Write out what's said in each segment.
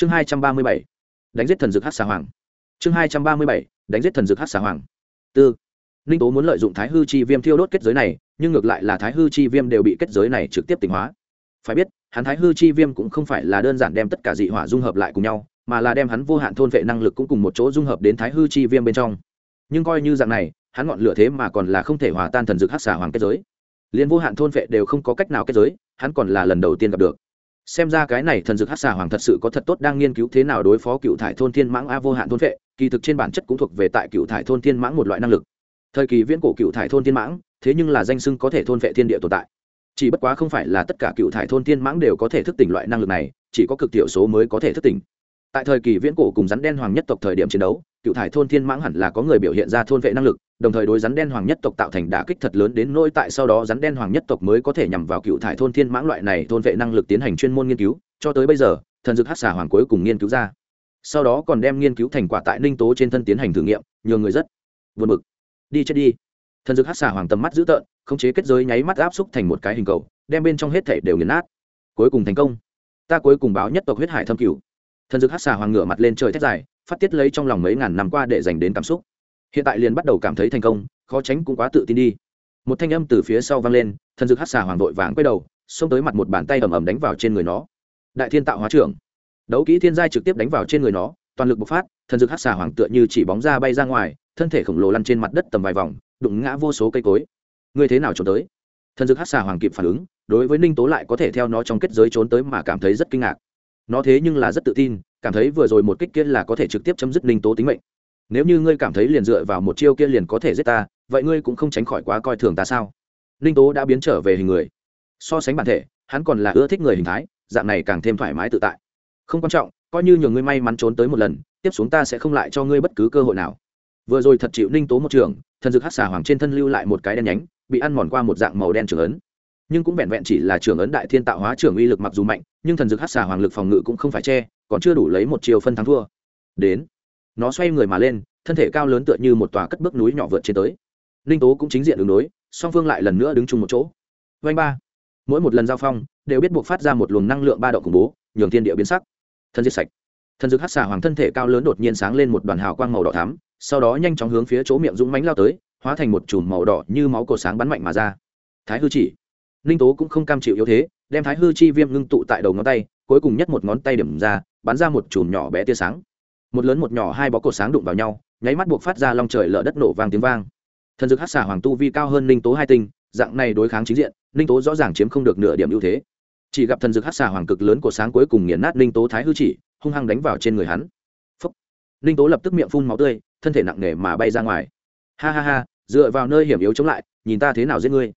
chương hai trăm ba mươi bảy, đánh giết thần dược hát xà hoàng. Chương hai trăm ba mươi bảy, đánh giết thần dược hát xà hoàng. Tư, ninh tố muốn lợi dụng thái hư chi viêm thiêu đốt kết giới này, nhưng ngược lại là thái hư chi viêm đều bị kết giới này trực tiếp tỉnh hóa. Phải biết, hắn thái hư chi viêm cũng không phải là đơn giản đem tất cả dị hỏa dung hợp lại cùng nhau, mà là đem hắn vô hạn thôn vệ năng lực cũng cùng một chỗ dung hợp đến thái hư chi viêm bên trong. Nhưng coi như dạng này, hắn ngọn lửa thế mà còn là không thể hòa tan thần dược hát xà hoàng kết giới. Liền vô hạn thôn vệ đều không có cách nào kết giới, hắn còn là lần đầu tiên gặp được xem ra cái này thần dược hát xà hoàng thật sự có thật tốt đang nghiên cứu thế nào đối phó cựu thải thôn thiên mãng a vô hạn thôn vệ kỳ thực trên bản chất cũng thuộc về tại cựu thải thôn thiên mãng một loại năng lực. Thời kỳ viễn cổ cựu thải thôn thiên mãng, thế nhưng là danh sưng có thể thôn vệ thiên địa tồn tại. Chỉ bất quá không phải là tất cả cựu thải thôn thiên mãng đều có thể thức tỉnh loại năng lực này, chỉ có cực thiểu số mới có thể thức tỉnh. Tại thời kỳ viễn cổ cùng rắn đen hoàng nhất tộc thời điểm chiến đấu, cựu thải thôn thiên mãng hẳn là có người biểu hiện ra thôn vệ năng lực đồng thời đối rắn đen hoàng nhất tộc tạo thành đả kích thật lớn đến nỗi tại sau đó rắn đen hoàng nhất tộc mới có thể nhằm vào cựu thải thôn thiên mãng loại này thôn vệ năng lực tiến hành chuyên môn nghiên cứu, cho tới bây giờ, thần dược hát xà hoàng cuối cùng nghiên cứu ra. Sau đó còn đem nghiên cứu thành quả tại ninh tố trên thân tiến hành thử nghiệm, nhờ người rất vượt mực đi chết đi. Thần dược hát xà hoàng tầm mắt dữ tợn, khống chế kết giới nháy mắt áp xúc thành một cái hình cầu, đem bên trong hết thể đều nghiền nát. Cuối cùng thành công. Ta cuối cùng báo nhất tộc huyết hải thâm cửu. Thần dược hát xà hoàng ngửa mặt lên trời thét dài, phát tiết lấy trong lòng mấy ngàn năm qua để dành đến cảm xúc hiện tại liền bắt đầu cảm thấy thành công, khó tránh cũng quá tự tin đi. Một thanh âm từ phía sau vang lên, thần dược hát xà hoàng vội vàng quay đầu, xông tới mặt một bàn tay ầm ầm đánh vào trên người nó. Đại thiên tạo hóa trưởng. Đấu kỹ thiên giai trực tiếp đánh vào trên người nó, toàn lực bộc phát, thần dược hát xà hoàng tựa như chỉ bóng ra bay ra ngoài, thân thể khổng lồ lăn trên mặt đất tầm vài vòng, đụng ngã vô số cây cối. Ngươi thế nào trốn tới? Thần dược hát xà hoàng kịp phản ứng, đối với ninh tố lại có thể theo nó trong kết giới trốn tới mà cảm thấy rất kinh ngạc. Nó thế nhưng là rất tự tin, cảm thấy vừa rồi một kích kia là có thể trực tiếp chấm dứt ninh tố tính mệnh nếu như ngươi cảm thấy liền dựa vào một chiêu kia liền có thể giết ta, vậy ngươi cũng không tránh khỏi quá coi thường ta sao? Ninh tố đã biến trở về hình người. So sánh bản thể, hắn còn là ưa thích người hình thái, dạng này càng thêm thoải mái tự tại. Không quan trọng, coi như nhường ngươi may mắn trốn tới một lần, tiếp xuống ta sẽ không lại cho ngươi bất cứ cơ hội nào. Vừa rồi thật chịu ninh tố một trường, thần dược hát xà hoàng trên thân lưu lại một cái đen nhánh, bị ăn mòn qua một dạng màu đen trưởng ấn. Nhưng cũng vẹn vẹn chỉ là trưởng ấn đại thiên tạo hóa trưởng uy lực mặc dù mạnh, nhưng thần dược hát xà hoàng lực phòng ngự cũng không phải che, còn chưa đủ lấy một chiều phân thắng thua. Đến nó xoay người mà lên, thân thể cao lớn tựa như một tòa cất bước núi nhỏ vượt trên tới. Ninh tố cũng chính diện đường đối, song phương lại lần nữa đứng chung một chỗ. Vanh ba. Mỗi một lần giao phong, đều biết buộc phát ra một luồng năng lượng ba động khủng bố, nhường thiên địa biến sắc. Thân diệt sạch. Thần dược hát xà hoàng thân thể cao lớn đột nhiên sáng lên một đoàn hào quang màu đỏ thắm, sau đó nhanh chóng hướng phía chỗ miệng dũng mánh lao tới, hóa thành một chùm màu đỏ như máu cổ sáng bắn mạnh mà ra. Thái hư chỉ. Ninh tố cũng không cam chịu yếu thế, đem thái hư chi viêm ngưng tụ tại đầu ngón tay, cuối cùng nhất một ngón tay điểm ra, bắn ra một chùm nhỏ bé tia sáng một lớn một nhỏ hai bó cổ sáng đụng vào nhau, nháy mắt buộc phát ra long trời lở đất nổ vang tiếng vang. Thần dược hát xà hoàng tu vi cao hơn ninh tố hai tinh, dạng này đối kháng chính diện, ninh tố rõ ràng chiếm không được nửa điểm ưu thế. Chỉ gặp thần dược hát xà hoàng cực lớn của sáng cuối cùng nghiền nát ninh tố thái hư chỉ, hung hăng đánh vào trên người hắn. Phúc. ninh tố lập tức miệng phun máu tươi, thân thể nặng nề mà bay ra ngoài. Ha ha ha, dựa vào nơi hiểm yếu chống lại, nhìn ta thế nào giết ngươi.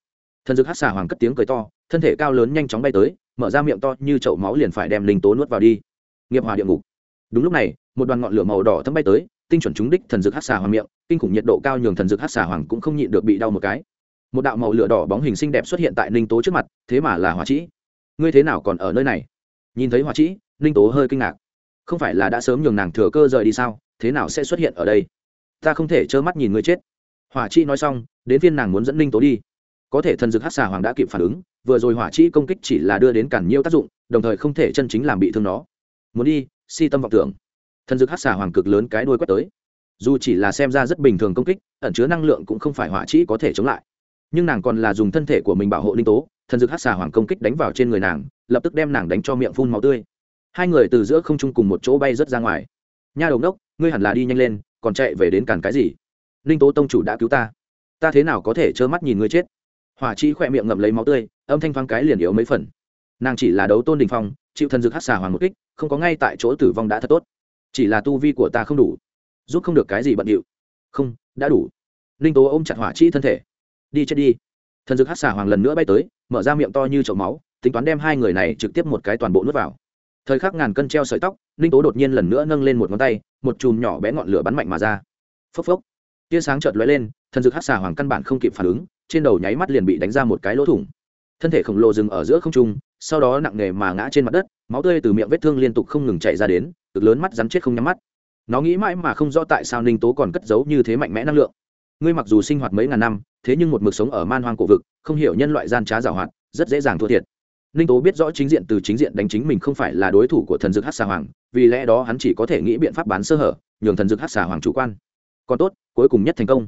Thần dược hát xà hoàng cất tiếng cười to, thân thể cao lớn nhanh chóng bay tới, mở ra miệng to như chậu máu liền phải đem ninh tố nuốt vào đi. Nghiệp hòa địa ngục. Đúng lúc này một đoàn ngọn lửa màu đỏ thấm bay tới, tinh chuẩn trúng đích thần dược hát xà hoàng miệng, kinh khủng nhiệt độ cao nhường thần dược hát xà hoàng cũng không nhịn được bị đau một cái. Một đạo màu lửa đỏ bóng hình xinh đẹp xuất hiện tại ninh tố trước mặt, thế mà là hỏa trĩ. Ngươi thế nào còn ở nơi này? Nhìn thấy hỏa trĩ, ninh tố hơi kinh ngạc. Không phải là đã sớm nhường nàng thừa cơ rời đi sao? Thế nào sẽ xuất hiện ở đây? Ta không thể trơ mắt nhìn ngươi chết. Hỏa trĩ nói xong, đến phiên nàng muốn dẫn ninh tố đi. Có thể thần dược hát xà hoàng đã kịp phản ứng, vừa rồi hỏa trĩ công kích chỉ là đưa đến cản nhiêu tác dụng, đồng thời không thể chân chính làm bị thương nó. Muốn đi, si tâm vọng tưởng thần dược hát xà hoàng cực lớn cái đuôi quét tới. Dù chỉ là xem ra rất bình thường công kích, ẩn chứa năng lượng cũng không phải hỏa trĩ có thể chống lại. Nhưng nàng còn là dùng thân thể của mình bảo hộ linh tố thần dược hát xà hoàng công kích đánh vào trên người nàng, lập tức đem nàng đánh cho miệng phun màu tươi. Hai người từ giữa không trung cùng một chỗ bay rớt ra ngoài. Nha đồng đốc ngươi hẳn là đi nhanh lên, còn chạy về đến cản cái gì? Linh tố tông chủ đã cứu ta. Ta thế nào có thể trơ mắt nhìn ngươi chết? Hỏa chi khỏe miệng ngậm lấy máu tươi, âm thanh thoáng cái liền yếu mấy phần. Nàng chỉ là đấu tôn đình phong, chịu thần dược hát xà hoàng một kích, không có ngay tại chỗ tử vong đã thật tốt chỉ là tu vi của ta không đủ, giúp không được cái gì bận điệu. Không, đã đủ. Ninh tố ôm chặt hỏa chi thân thể. Đi chết đi. Thần dược hát xà hoàng lần nữa bay tới, mở ra miệng to như chậu máu, tính toán đem hai người này trực tiếp một cái toàn bộ nuốt vào. Thời khắc ngàn cân treo sợi tóc, ninh tố đột nhiên lần nữa nâng lên một ngón tay, một chùm nhỏ bé ngọn lửa bắn mạnh mà ra. Phốc phốc. Tia sáng chợt lóe lên, thần dược hát xà hoàng căn bản không kịp phản ứng, trên đầu nháy mắt liền bị đánh ra một cái lỗ thủng. Thân thể khổng lồ dừng ở giữa không trung, sau đó nặng nề mà ngã trên mặt đất máu tươi từ miệng vết thương liên tục không ngừng chạy ra đến, cực lớn mắt rắn chết không nhắm mắt. Nó nghĩ mãi mà không rõ tại sao ninh tố còn cất giấu như thế mạnh mẽ năng lượng. Ngươi mặc dù sinh hoạt mấy ngàn năm, thế nhưng một mực sống ở man hoang cổ vực, không hiểu nhân loại gian trá giảo hoạt rất dễ dàng thua thiệt. Ninh tố biết rõ chính diện từ chính diện đánh chính mình không phải là đối thủ của thần dược hát xà hoàng, vì lẽ đó hắn chỉ có thể nghĩ biện pháp bán sơ hở, nhường thần dược hát xà hoàng chủ quan. Còn tốt, cuối cùng nhất thành công.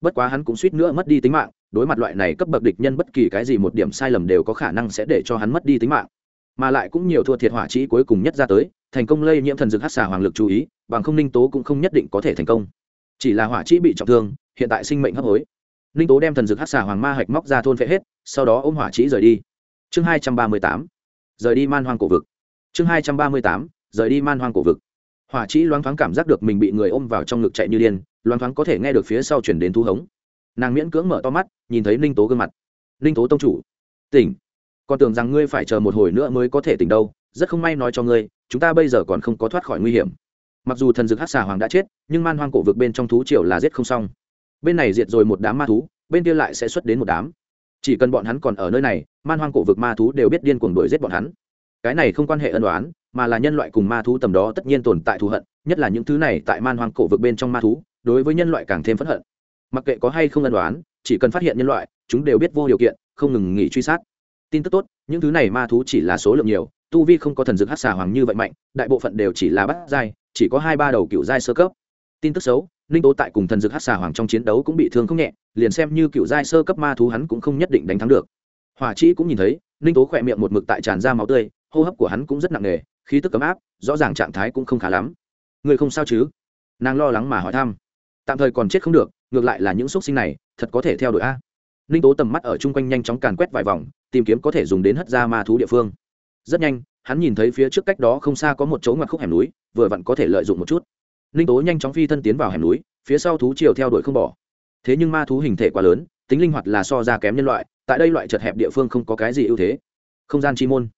Bất quá hắn cũng suýt nữa mất đi tính mạng, đối mặt loại này cấp bậc địch nhân bất kỳ cái gì một điểm sai lầm đều có khả năng sẽ để cho hắn mất đi tính mạng mà lại cũng nhiều thua thiệt hỏa trí cuối cùng nhất ra tới, thành công lây nhiễm thần dược hát xà hoàng lực chú ý, bằng không ninh tố cũng không nhất định có thể thành công. Chỉ là hỏa trí bị trọng thương, hiện tại sinh mệnh hấp hối. Ninh tố đem thần dược hát xà hoàng ma hạch móc ra thôn phệ hết, sau đó ôm hỏa trí rời đi. Chương hai trăm ba mươi tám, rời đi man hoang cổ vực. Chương hai trăm ba mươi tám, rời đi man hoang cổ vực. Hỏa trí loáng thoáng cảm giác được mình bị người ôm vào trong ngực chạy như điên, loáng thoáng có thể nghe được phía sau chuyển đến thu hống. Nàng miễn cưỡng mở to mắt, nhìn thấy ninh tố gương mặt. Ninh tố tông chủ, tỉnh còn tưởng rằng ngươi phải chờ một hồi nữa mới có thể tỉnh đâu, rất không may nói cho ngươi, chúng ta bây giờ còn không có thoát khỏi nguy hiểm. Mặc dù thần dược hát xà hoàng đã chết, nhưng man hoang cổ vực bên trong thú triều là giết không xong. Bên này diệt rồi một đám ma thú, bên kia lại sẽ xuất đến một đám. Chỉ cần bọn hắn còn ở nơi này, man hoang cổ vực ma thú đều biết điên cuồng đuổi giết bọn hắn. Cái này không quan hệ ân đoán mà là nhân loại cùng ma thú tầm đó tất nhiên tồn tại thù hận, nhất là những thứ này tại man hoang cổ vực bên trong ma thú, đối với nhân loại càng thêm phẫn hận. Mặc kệ có hay không ân đoán chỉ cần phát hiện nhân loại, chúng đều biết vô điều kiện, không ngừng nghỉ truy sát tin tức tốt, những thứ này ma thú chỉ là số lượng nhiều, tu vi không có thần dược hát xà hoàng như vậy mạnh, đại bộ phận đều chỉ là bắt giai, chỉ có hai ba đầu cựu giai sơ cấp. Tin tức xấu ninh tố tại cùng thần dược hát xà hoàng trong chiến đấu cũng bị thương không nhẹ, liền xem như cựu giai sơ cấp ma thú hắn cũng không nhất định đánh thắng được. Hỏa chi cũng nhìn thấy ninh tố khỏe miệng một mực tại tràn ra máu tươi, hô hấp của hắn cũng rất nặng nề, khí tức cấm áp, rõ ràng trạng thái cũng không khá lắm. Người không sao chứ? Nàng lo lắng mà hỏi thăm. Tạm thời còn chết không được, ngược lại là những x u ấ t sinh này, thật có thể theo đuổi a ninh tố tầm mắt ở chung quanh nhanh chóng càn quét vài vòng, tìm kiếm có thể dùng đến hất ra ma thú địa phương. Rất nhanh, hắn nhìn thấy phía trước cách đó không xa có một chỗ ngoặt khúc hẻm núi, vừa vặn có thể lợi dụng một chút. Ninh tố nhanh chóng phi thân tiến vào hẻm núi, phía sau thú chiều theo đuổi không bỏ. Thế nhưng ma thú hình thể quá lớn, tính linh hoạt là so ra kém nhân loại, tại đây loại chật hẹp địa phương không có cái gì ưu thế. Không gian chi môn.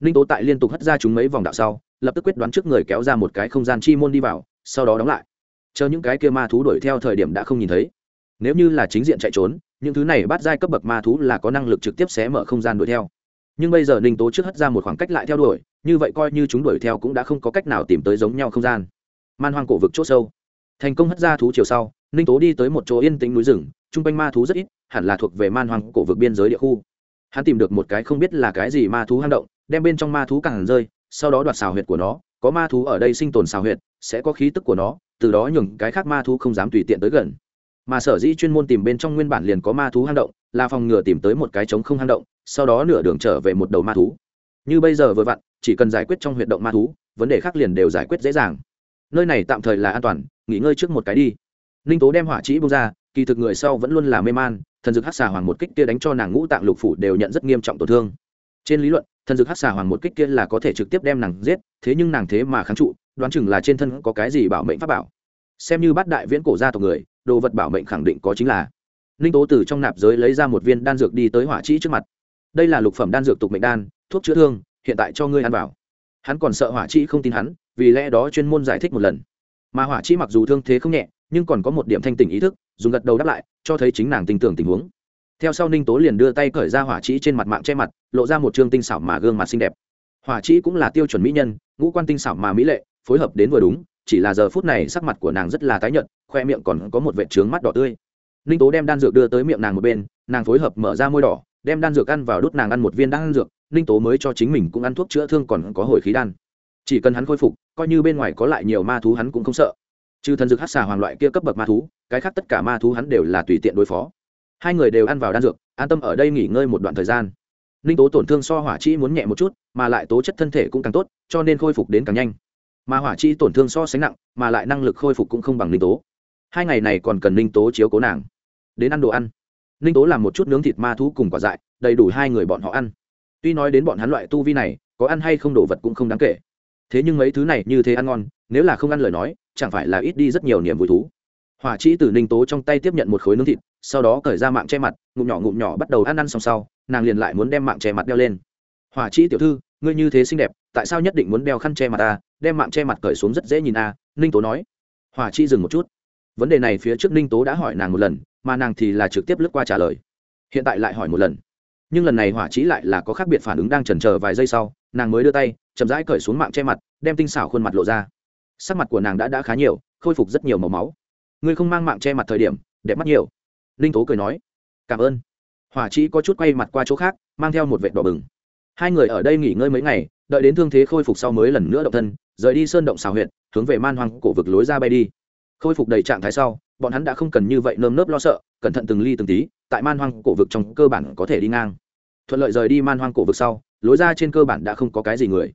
Ninh tố tại liên tục hất ra chúng mấy vòng đạo sau, lập tức quyết đoán trước người kéo ra một cái không gian chi môn đi vào, sau đó đóng lại. Chờ những cái kia ma thú đuổi theo thời điểm đã không nhìn thấy. Nếu như là chính diện chạy trốn những thứ này bắt giai cấp bậc ma thú là có năng lực trực tiếp xé mở không gian đuổi theo. Nhưng bây giờ ninh tố trước hất ra một khoảng cách lại theo đuổi, như vậy coi như chúng đuổi theo cũng đã không có cách nào tìm tới giống nhau không gian. Man hoang cổ vực c h ỗ sâu. Thành công hất ra thú chiều sau, ninh tố đi tới một chỗ yên tĩnh núi rừng t r u n g quanh ma thú rất ít, hẳn là thuộc về man hoang cổ vực biên giới địa khu. Hắn tìm được một cái không biết là cái gì ma thú hang động, đem bên trong ma thú càng rơi, sau đó đoạt xào huyệt của nó, có ma thú ở đây sinh tồn xào huyệt, sẽ có khí tức của nó, từ đó nhường cái khác ma thú không dám tùy tiện tới gần mà sở dĩ chuyên môn tìm bên trong nguyên bản liền có ma thú hang động, là phòng ngừa tìm tới một cái trống không hang động, sau đó nửa đường trở về một đầu ma thú. Như bây giờ vừa vặn, chỉ cần giải quyết trong huyệt động ma thú, vấn đề khác liền đều giải quyết dễ dàng. Nơi này tạm thời là an toàn, nghỉ ngơi trước một cái đi. Ninh tố đem hỏa trĩ bông ra, kỳ thực người sau vẫn luôn là mê man, thần dược hát xà hoàng một kích kia đánh cho nàng ngũ tạng lục phủ đều nhận rất nghiêm trọng tổn thương. Trên lý luận, thần dược hát xà hoàng một kích kia là có thể trực tiếp đem nàng giết, thế nhưng nàng thế mà kháng trụ, đoán chừng là trên thân có cái gì bảo mệnh pháp bảo xem như bát đại viễn cổ gia tộc người, đồ vật bảo mệnh khẳng định có chính là. Ninh tố từ trong nạp giới lấy ra một viên đan dược đi tới hỏa trĩ trước mặt. Đây là lục phẩm đan dược tục mệnh đan, thuốc chữa thương, hiện tại cho ngươi ăn vào. Hắn còn sợ hỏa trĩ không tin hắn, vì lẽ đó chuyên môn giải thích một lần. Mà hỏa trĩ mặc dù thương thế không nhẹ, nhưng còn có một điểm thanh tỉnh ý thức, dùng gật đầu đáp lại, cho thấy chính nàng tin tưởng tình huống. Theo sau ninh tố liền đưa tay cởi ra hỏa trĩ trên mặt mạng che mặt, lộ ra một chương tinh xảo mà gương mặt xinh đẹp. Hỏa trĩ cũng là tiêu chuẩn mỹ nhân, ngũ quan tinh xảo mà mỹ lệ, phối hợp đến vừa đúng chỉ là giờ phút này sắc mặt của nàng rất là tái nhợt, khoe miệng còn có một vệt trướng mắt đỏ tươi. Ninh tố đem đan dược đưa tới miệng nàng một bên, nàng phối hợp mở ra môi đỏ, đem đan dược ăn vào đút nàng ăn một viên đan dược, ninh tố mới cho chính mình cũng ăn thuốc chữa thương còn có hồi khí đan. Chỉ cần hắn khôi phục, coi như bên ngoài có lại nhiều ma thú hắn cũng không sợ. Trừ thần dược hát xà hoàng loại kia cấp bậc ma thú, cái khác tất cả ma thú hắn đều là tùy tiện đối phó. Hai người đều ăn vào đan dược, an tâm ở đây nghỉ ngơi một đoạn thời gian. Ninh tố tổn thương so hỏa chi muốn nhẹ một chút, mà lại tố chất thân thể cũng càng tốt, cho nên khôi phục đến càng nhanh mà hỏa chi tổn thương so sánh nặng, mà lại năng lực khôi phục cũng không bằng ninh tố. Hai ngày này còn cần ninh tố chiếu cố nàng. Đến ăn đồ ăn. Ninh tố làm một chút nướng thịt ma thú cùng quả dại, đầy đủ hai người bọn họ ăn. Tuy nói đến bọn hắn loại tu vi này, có ăn hay không đồ vật cũng không đáng kể. Thế nhưng mấy thứ này như thế ăn ngon, nếu là không ăn lời nói, chẳng phải là ít đi rất nhiều niềm vui thú. Hỏa chi từ ninh tố trong tay tiếp nhận một khối nướng thịt, sau đó cởi ra mạng che mặt, ngụm nhỏ ngụm nhỏ bắt đầu ăn ăn xong sau, nàng liền lại muốn đem mạng che mặt đeo lên. Hỏa chi tiểu thư ngươi như thế xinh đẹp, tại sao nhất định muốn đeo khăn che mặt ta, đem mạng che mặt cởi xuống rất dễ nhìn a ninh tố nói. Hòa chi dừng một chút. Vấn đề này phía trước ninh tố đã hỏi nàng một lần, mà nàng thì là trực tiếp lướt qua trả lời. Hiện tại lại hỏi một lần. Nhưng lần này hỏa chi lại là có khác biệt phản ứng đang chần chờ vài giây sau, nàng mới đưa tay, chậm rãi cởi xuống mạng che mặt, đem tinh xảo khuôn mặt lộ ra. Sắc mặt của nàng đã đã khá nhiều, khôi phục rất nhiều màu máu. Ngươi không mang mạng che mặt thời điểm, đẹp mắt nhiều. Ninh tố cười nói. Cảm ơn. Hỏa chi có chút quay mặt qua chỗ khác, mang theo một vệt đỏ bừng hai người ở đây nghỉ ngơi mấy ngày, đợi đến thương thế khôi phục sau mới lần nữa động thân, rời đi sơn động xào huyện hướng về man hoang cổ vực lối ra bay đi. Khôi phục đầy trạng thái sau, bọn hắn đã không cần như vậy nơm nớp lo sợ, cẩn thận từng ly từng tí, tại man hoang cổ vực trong cơ bản có thể đi ngang. Thuận lợi rời đi man hoang cổ vực sau, lối ra trên cơ bản đã không có cái gì người.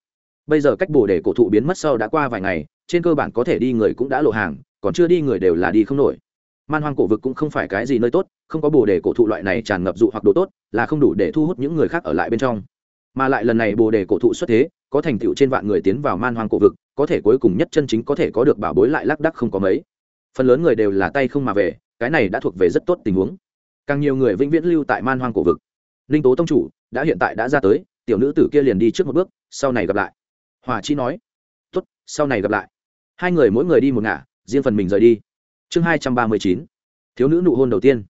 Bây giờ cách bồ để cổ thụ biến mất sau đã qua vài ngày, trên cơ bản có thể đi người cũng đã lộ hàng, còn chưa đi người đều là đi không nổi. Man hoang cổ vực cũng không phải cái gì nơi tốt, không có bồ đề cổ thụ loại này tràn ngập dụ hoặc đồ tốt, là không đủ để thu hút những người khác ở lại bên trong mà lại lần này bồ đề cổ thụ xuất thế, có thành tựu trên vạn người tiến vào man hoang cổ vực, có thể cuối cùng nhất chân chính có thể có được bảo bối lại lác đắc không có mấy. Phần lớn người đều là tay không mà về, cái này đã thuộc về rất tốt tình huống. Càng nhiều người vĩnh viễn lưu tại man hoang cổ vực. Ninh tố tông chủ đã hiện tại đã ra tới, tiểu nữ tử kia liền đi trước một bước, sau này gặp lại. Hòa chi nói, tốt, sau này gặp lại. Hai người mỗi người đi một ngả, riêng phần mình rời đi. Chương hai trăm ba mươi chín, thiếu nữ nụ hôn đầu tiên.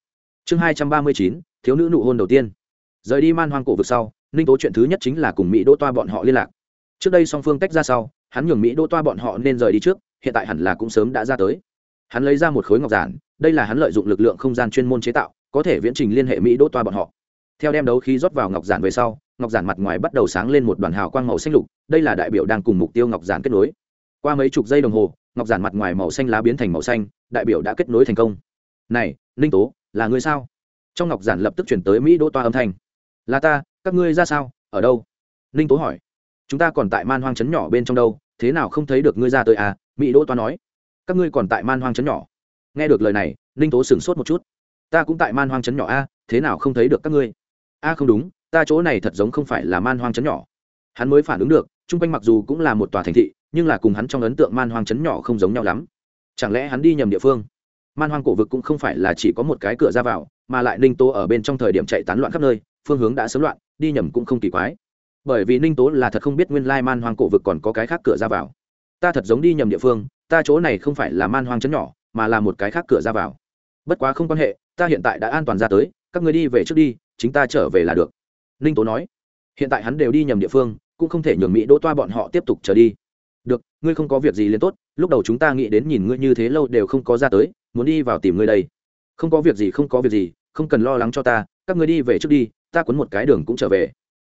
Chương hai trăm ba mươi chín, thiếu nữ nụ hôn đầu tiên. Rời đi man hoang cổ vực sau ninh tố chuyện thứ nhất chính là cùng mỹ đỗ toa bọn họ liên lạc. Trước đây song phương tách ra sau, hắn nhường mỹ đỗ toa bọn họ nên rời đi trước, hiện tại hẳn là cũng sớm đã ra tới. Hắn lấy ra một khối ngọc giản, đây là hắn lợi dụng lực lượng không gian chuyên môn chế tạo, có thể viễn trình liên hệ mỹ đỗ toa bọn họ. Theo đem đấu khí rót vào ngọc giản về sau, ngọc giản mặt ngoài bắt đầu sáng lên một đoàn hào quang màu xanh lục, đây là đại biểu đang cùng mục tiêu ngọc giản kết nối. Qua mấy chục giây đồng hồ, ngọc giản mặt ngoài màu xanh lá biến thành màu xanh, đại biểu đã kết nối thành công. Này, ninh tố, là người sao? Trong ngọc giản lập tức chuyển tới mỹ đỗ toa âm thanh. Là ta các ngươi ra sao? Ở đâu? Ninh tố hỏi. Chúng ta còn tại man hoang trấn nhỏ bên trong đâu, thế nào không thấy được ngươi ra tới à? Mỹ đỗ toa nói. Các ngươi còn tại man hoang trấn nhỏ? Nghe được lời này, ninh tố sửng sốt một chút. Ta cũng tại man hoang trấn nhỏ a thế nào không thấy được các ngươi? A, không đúng, ta chỗ này thật giống không phải là man hoang trấn nhỏ. Hắn mới phản ứng được, chung quanh mặc dù cũng là một tòa thành thị, nhưng là cùng hắn trong ấn tượng man hoang trấn nhỏ không giống nhau lắm. Chẳng lẽ hắn đi nhầm địa phương? Man hoang cổ vực cũng không phải là chỉ có một cái cửa ra vào, mà lại ninh tố ở bên trong thời điểm chạy tán loạn khắp nơi phương hướng đã sớm loạn, đi nhầm cũng không kỳ quái. Bởi vì ninh tố là thật không biết nguyên lai man hoang cổ vực còn có cái khác cửa ra vào. Ta thật giống đi nhầm địa phương, ta chỗ này không phải là man hoang chấn nhỏ, mà là một cái khác cửa ra vào. Bất quá không quan hệ, ta hiện tại đã an toàn ra tới, các người đi về trước đi, chính ta trở về là được. Ninh tố nói. Hiện tại hắn đều đi nhầm địa phương, cũng không thể nhường mỹ đỗ toa bọn họ tiếp tục trở đi. Được, ngươi không có việc gì liền tốt, lúc đầu chúng ta nghĩ đến nhìn ngươi như thế lâu đều không có ra tới, muốn đi vào tìm ngươi đây. Không có việc gì, không có việc gì, không cần lo lắng cho ta, các ngươi đi về trước đi ta quấn một cái đường cũng trở về.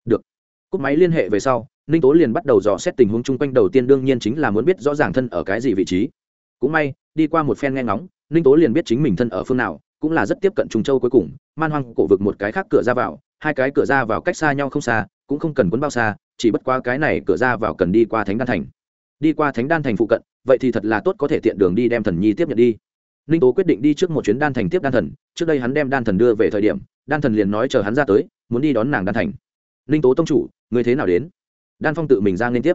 Được. Cúp máy liên hệ về sau, ninh tố liền bắt đầu dò xét tình huống chung quanh. Đầu tiên đương nhiên chính là muốn biết rõ ràng thân ở cái gì vị trí. Cũng may, đi qua một phen nghe ngóng, ninh tố liền biết chính mình thân ở phương nào, cũng là rất tiếp cận trùng châu cuối cùng. Man hoang cổ vực một cái khác cửa ra vào, hai cái cửa ra vào cách xa nhau không xa, cũng không cần quấn bao xa, chỉ bất qua cái này cửa ra vào cần đi qua thánh đan thành. Đi qua thánh đan thành phụ cận, vậy thì thật là tốt có thể tiện đường đi đem thần nhi tiếp nhận đi. Ninh tố quyết định đi trước một chuyến đan thành tiếp đan thần. Trước đây hắn đem đan thần đưa về thời điểm đan thần liền nói chờ hắn ra tới, muốn đi đón nàng đan thành. Ninh tố tông chủ, người thế nào đến? Đan phong tự mình ra liên tiếp.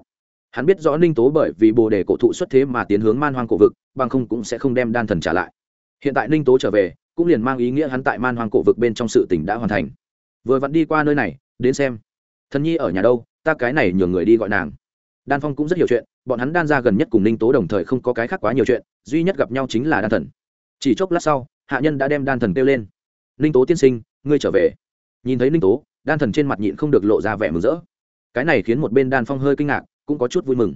Hắn biết rõ ninh tố bởi vì bồ đề cổ thụ xuất thế mà tiến hướng man hoang cổ vực, bằng không cũng sẽ không đem đan thần trả lại. Hiện tại ninh tố trở về, cũng liền mang ý nghĩa hắn tại man hoang cổ vực bên trong sự tỉnh đã hoàn thành. Vừa vặn đi qua nơi này, đến xem. Thần nhi ở nhà đâu, ta cái này nhường người đi gọi nàng. Đan phong cũng rất hiểu chuyện, bọn hắn đan ra gần nhất cùng ninh tố đồng thời không có cái khác quá nhiều chuyện, duy nhất gặp nhau chính là đan thần. Chỉ chốc lát sau, hạ nhân đã đem đan thần kêu lên. Ninh tố tiên sinh ngươi trở về. Nhìn thấy ninh tố, đan thần trên mặt nhịn không được lộ ra vẻ mừng rỡ. Cái này khiến một bên đan phong hơi kinh ngạc, cũng có chút vui mừng.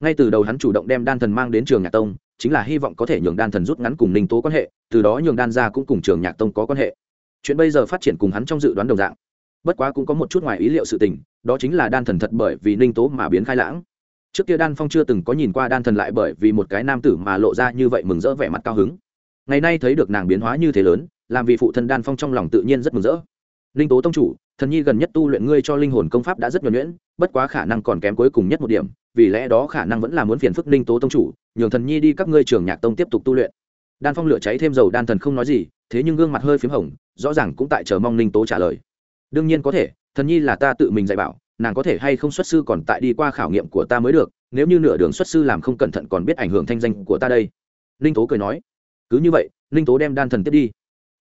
Ngay từ đầu hắn chủ động đem đan thần mang đến trường nhạc tông, chính là hy vọng có thể nhường đan thần rút ngắn cùng ninh tố quan hệ, từ đó nhường đan ra cũng cùng trường nhạc tông có quan hệ. Chuyện bây giờ phát triển cùng hắn trong dự đoán đồng dạng. Bất quá cũng có một chút ngoài ý liệu sự tình, đó chính là đan thần thật bởi vì ninh tố mà biến khai lãng. Trước kia đan phong chưa từng có nhìn qua đan thần lại bởi vì một cái nam tử mà lộ ra như vậy mừng rỡ vẻ mặt cao hứng. Ngày nay thấy được nàng biến hóa như thế lớn làm vì phụ thân đan phong trong lòng tự nhiên rất mừng rỡ. Ninh tố tông chủ, thần nhi gần nhất tu luyện ngươi cho linh hồn công pháp đã rất nhuẩn nhuyễn, bất quá khả năng còn kém cuối cùng nhất một điểm, vì lẽ đó khả năng vẫn là muốn phiền phức ninh tố tông chủ, nhường thần nhi đi các ngươi trường nhạc tông tiếp tục tu luyện. Đan phong lửa cháy thêm dầu đan thần không nói gì, thế nhưng gương mặt hơi p h í m hồng, rõ ràng cũng tại chờ mong ninh tố trả lời. Đương nhiên có thể, thần nhi là ta tự mình dạy bảo, nàng có thể hay không xuất sư còn tại đi qua khảo nghiệm của ta mới được, nếu như nửa đường xuất sư làm không cẩn thận còn biết ảnh hưởng thanh danh của ta đây. Ninh tố cười nói. Cứ như vậy ninh tố đem đan thần tiếp đi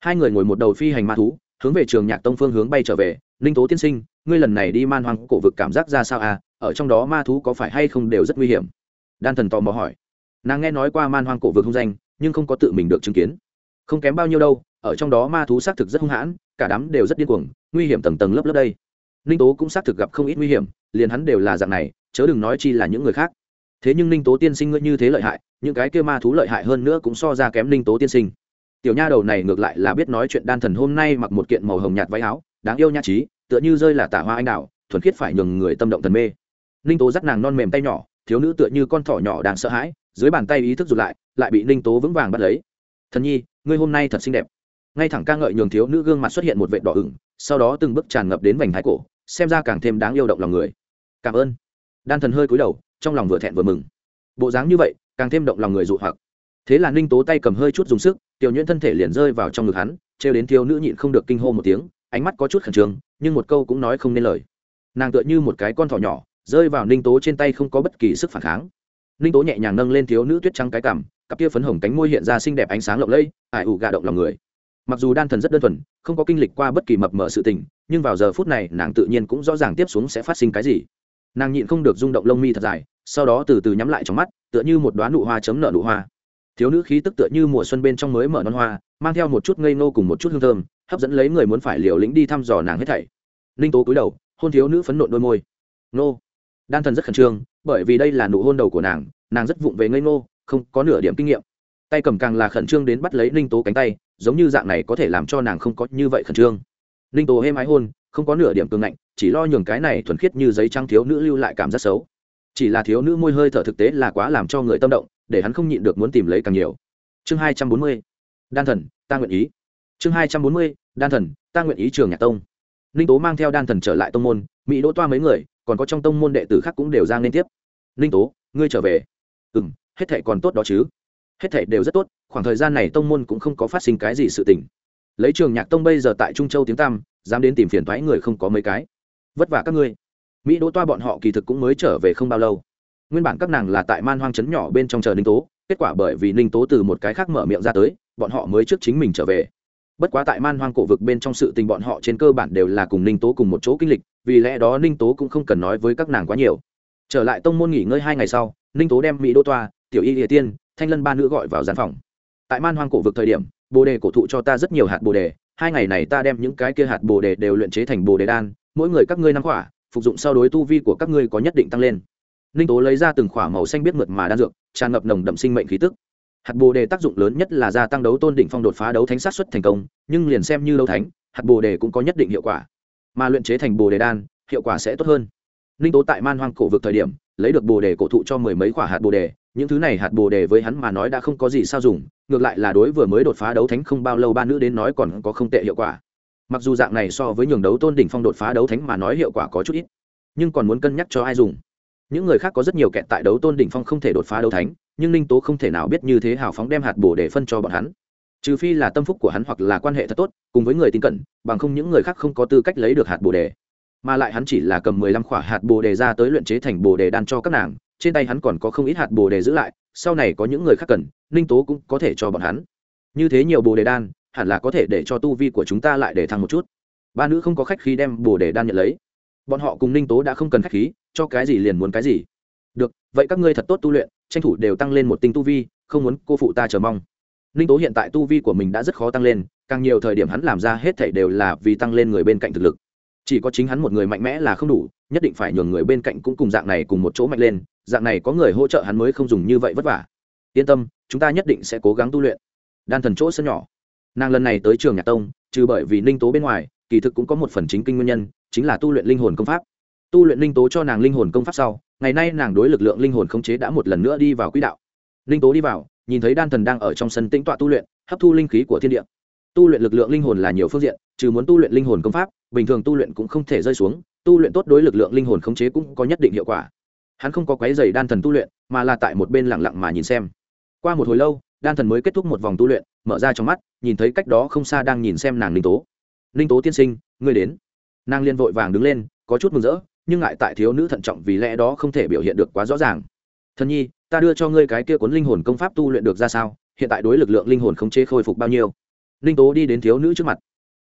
hai người ngồi một đầu phi hành ma thú, hướng về trường nhạc tông phương hướng bay trở về. Ninh tố tiên sinh, ngươi lần này đi man hoang cổ vực cảm giác ra sao à? Ở trong đó ma thú có phải hay không đều rất nguy hiểm? Đan thần tò mò hỏi. Nàng nghe nói qua man hoang cổ vực hung danh, nhưng không có tự mình được chứng kiến. Không kém bao nhiêu đâu, ở trong đó ma thú xác thực rất hung hãn, cả đám đều rất điên cuồng, nguy hiểm tầng tầng lớp lớp đây. Ninh tố cũng xác thực gặp không ít nguy hiểm, liền hắn đều là dạng này, chớ đừng nói chi là những người khác. Thế nhưng ninh tố tiên sinh ngươi như thế lợi hại, những cái kia ma thú lợi hại hơn nữa cũng so ra kém ninh tố tiên sinh tiểu nha đầu này ngược lại là biết nói chuyện đan thần hôm nay mặc một kiện màu hồng nhạt váy áo, đáng yêu nha trí, tựa như rơi là tả hoa anh đào, thuần khiết phải nhường người tâm động thần mê. Ninh tố dắt nàng non mềm tay nhỏ, thiếu nữ tựa như con thỏ nhỏ đang sợ hãi, dưới bàn tay ý thức rụt lại lại bị ninh tố vững vàng bắt lấy. Thần nhi, ngươi hôm nay thật xinh đẹp. Ngay thẳng ca ngợi nhường thiếu nữ gương mặt xuất hiện một vệ đỏ ửng, sau đó từng bước tràn ngập đến vành thái cổ, xem ra càng thêm đáng yêu động lòng người. Cảm ơn. Đan thần hơi cúi đầu, trong lòng vừa thẹn vừa mừng. Bộ dáng như vậy, càng thêm động lòng người dụ hoặc thế là ninh tố tay cầm hơi chút dùng sức, tiểu nhuyễn thân thể liền rơi vào trong ngực hắn, trêu đến thiếu nữ nhịn không được kinh hô một tiếng, ánh mắt có chút khẩn trương, nhưng một câu cũng nói không nên lời. Nàng tựa như một cái con thỏ nhỏ, rơi vào ninh tố trên tay không có bất kỳ sức phản kháng. Ninh tố nhẹ nhàng nâng lên thiếu nữ tuyết trắng cái cảm cặp kia phấn hồng cánh môi hiện ra xinh đẹp ánh sáng lộng lẫy, ải ủ gà động lòng người. Mặc dù đan thần rất đơn thuần, không có kinh lịch qua bất kỳ mập mờ sự tình, nhưng vào giờ phút này, nàng tự nhiên cũng rõ ràng tiếp xuống sẽ phát sinh cái gì. Nàng nhịn không được rung động lông mi thật dài, sau đó từ từ nhắm lại trong mắt, tựa như một đoán nụ hoa chấm nợ nụ hoa thiếu nữ khí tức tựa như mùa xuân bên trong mới mở non hoa, mang theo một chút ngây nô cùng một chút hương thơm, hấp dẫn lấy người muốn phải liều lĩnh đi thăm dò nàng hết thảy. Ninh tố cúi đầu, hôn thiếu nữ phấn nộn đôi môi. Nô đan thần rất khẩn trương, bởi vì đây là nụ hôn đầu của nàng nàng rất vụng về ngây nô không có nửa điểm kinh nghiệm. Tay cầm càng là khẩn trương đến bắt lấy ninh tố cánh tay, giống như dạng này có thể làm cho nàng không có như vậy khẩn trương. Ninh tố êm ái hôn, không có nửa điểm cường ngạnh, chỉ lo nhường cái này thuần khiết như giấy trắng thiếu nữ lưu lại cảm giác xấu. Chỉ là thiếu nữ môi hơi thở thực tế là quá làm cho người tâm động để hắn không nhịn được muốn tìm lấy càng nhiều. Chương hai trăm bốn mươi, đan thần, ta nguyện ý. Chương hai trăm bốn mươi, đan thần, ta nguyện ý trường nhạc tông. Ninh tố mang theo đan thần trở lại tông môn, mỹ đỗ toa mấy người, còn có trong tông môn đệ tử khác cũng đều ra liên tiếp. Ninh tố, ngươi trở về. Ừ m hết thệ còn tốt đó chứ. Hết thệ đều rất tốt, khoảng thời gian này tông môn cũng không có phát sinh cái gì sự tình. Lấy trường nhạc tông bây giờ tại trung châu tiếng tam dám đến tìm phiền thoái người không có mấy cái. Vất vả các ngươi. Mỹ đỗ toa bọn họ kỳ thực cũng mới trở về không bao lâu nguyên bản các nàng là tại man hoang trấn nhỏ bên trong chờ ninh tố kết quả bởi vì ninh tố từ một cái khác mở miệng ra tới bọn họ mới trước chính mình trở về. Bất quá tại man hoang cổ vực bên trong sự tình bọn họ trên cơ bản đều là cùng ninh tố cùng một chỗ kinh lịch vì lẽ đó ninh tố cũng không cần nói với các nàng quá nhiều. Trở lại tông môn nghỉ ngơi hai ngày sau ninh tố đem mỹ Đô toa tiểu y địa tiên thanh lân ba nữ gọi vào gian phòng. Tại man hoang cổ vực thời điểm bồ đề cổ thụ cho ta rất nhiều hạt bồ đề hai ngày này ta đem những cái kia hạt bồ đề đều luyện chế thành bồ đề đan mỗi người các ngươi năm quả, phục dụng sau đối tu vi của các ngươi có nhất định tăng lên ninh tố lấy ra từng khỏa màu xanh biết mượt mà đan dược, tràn ngập nồng đậm sinh mệnh khí tức. Hạt bồ đề tác dụng lớn nhất là gia tăng đấu tôn đỉnh phong đột phá đấu thánh sát xuất thành công, nhưng liền xem như đấu thánh, hạt bồ đề cũng có nhất định hiệu quả. Mà luyện chế thành bồ đề đan, hiệu quả sẽ tốt hơn. Ninh tố tại man hoang cổ vực thời điểm, lấy được bồ đề cổ thụ cho mười mấy quả hạt bồ đề, những thứ này hạt bồ đề với hắn mà nói đã không có gì sao dùng, ngược lại là đối vừa mới đột phá đấu thánh không bao lâu ba nữ đến nói còn có không tệ hiệu quả. Mặc dù dạng này so với nhường đấu tôn đỉnh phong đột phá đấu thánh mà nói hiệu quả có chút ít, nhưng còn muốn cân nhắc cho ai dùng những người khác có rất nhiều kẹt tại đấu tôn đỉnh phong không thể đột phá đấu thánh, nhưng ninh tố không thể nào biết như thế hào phóng đem hạt bổ để phân cho bọn hắn. Trừ phi là tâm phúc của hắn hoặc là quan hệ thật tốt, cùng với người tin cẩn, bằng không những người khác không có tư cách lấy được hạt bồ đề. Mà lại hắn chỉ là cầm mười lăm khỏa hạt bồ đề ra tới luyện chế thành bồ đề đan cho các nàng, trên tay hắn còn có không ít hạt bồ đề giữ lại, sau này có những người khác cần, ninh tố cũng có thể cho bọn hắn. Như thế nhiều bồ đề đan, hẳn là có thể để cho tu vi của chúng ta lại để thăng một chút. Ba nữ không có khách khí đem bồ đề đan nhận lấy. Bọn họ cùng ninh tố đã không cần khách khí cho cái gì liền muốn cái gì. Được, vậy các ngươi thật tốt tu luyện, tranh thủ đều tăng lên một tinh tu vi, không muốn cô phụ ta chờ mong. Ninh tố hiện tại tu vi của mình đã rất khó tăng lên, càng nhiều thời điểm hắn làm ra hết thảy đều là vì tăng lên người bên cạnh thực lực. Chỉ có chính hắn một người mạnh mẽ là không đủ, nhất định phải nhường người bên cạnh cũng cùng dạng này cùng một chỗ mạnh lên, dạng này có người hỗ trợ hắn mới không dùng như vậy vất vả. Yên tâm, chúng ta nhất định sẽ cố gắng tu luyện. Đan thần chỗ sân nhỏ. Nàng lần này tới trường nhạc tông, trừ bởi vì ninh tố bên ngoài, kỳ thực cũng có một phần chính kinh nguyên nhân, chính là tu luyện linh hồn công pháp tu luyện linh tố cho nàng linh hồn công pháp sau, ngày nay nàng đối lực lượng linh hồn khống chế đã một lần nữa đi vào quỹ đạo. Linh tố đi vào, nhìn thấy đan thần đang ở trong sân tĩnh tọa tu luyện, hấp thu linh khí của thiên địa. Tu luyện lực lượng linh hồn là nhiều phương diện, trừ muốn tu luyện linh hồn công pháp, bình thường tu luyện cũng không thể rơi xuống, tu luyện tốt đối lực lượng linh hồn khống chế cũng có nhất định hiệu quả. Hắn không có quái dày đan thần tu luyện, mà là tại một bên lặng lặng mà nhìn xem. Qua một hồi lâu, đan thần mới kết thúc một vòng tu luyện, mở ra trong mắt, nhìn thấy cách đó không xa đang nhìn xem nàng linh tố. Linh tố tiên sinh, ngươi đến. Nàng liên vội vàng đứng lên, có chút mừng rỡ nhưng ngại tại thiếu nữ thận trọng vì lẽ đó không thể biểu hiện được quá rõ ràng. Thần nhi, ta đưa cho ngươi cái kia cuốn linh hồn công pháp tu luyện được ra sao? Hiện tại đối lực lượng linh hồn không chế khôi phục bao nhiêu? Linh tố đi đến thiếu nữ trước mặt.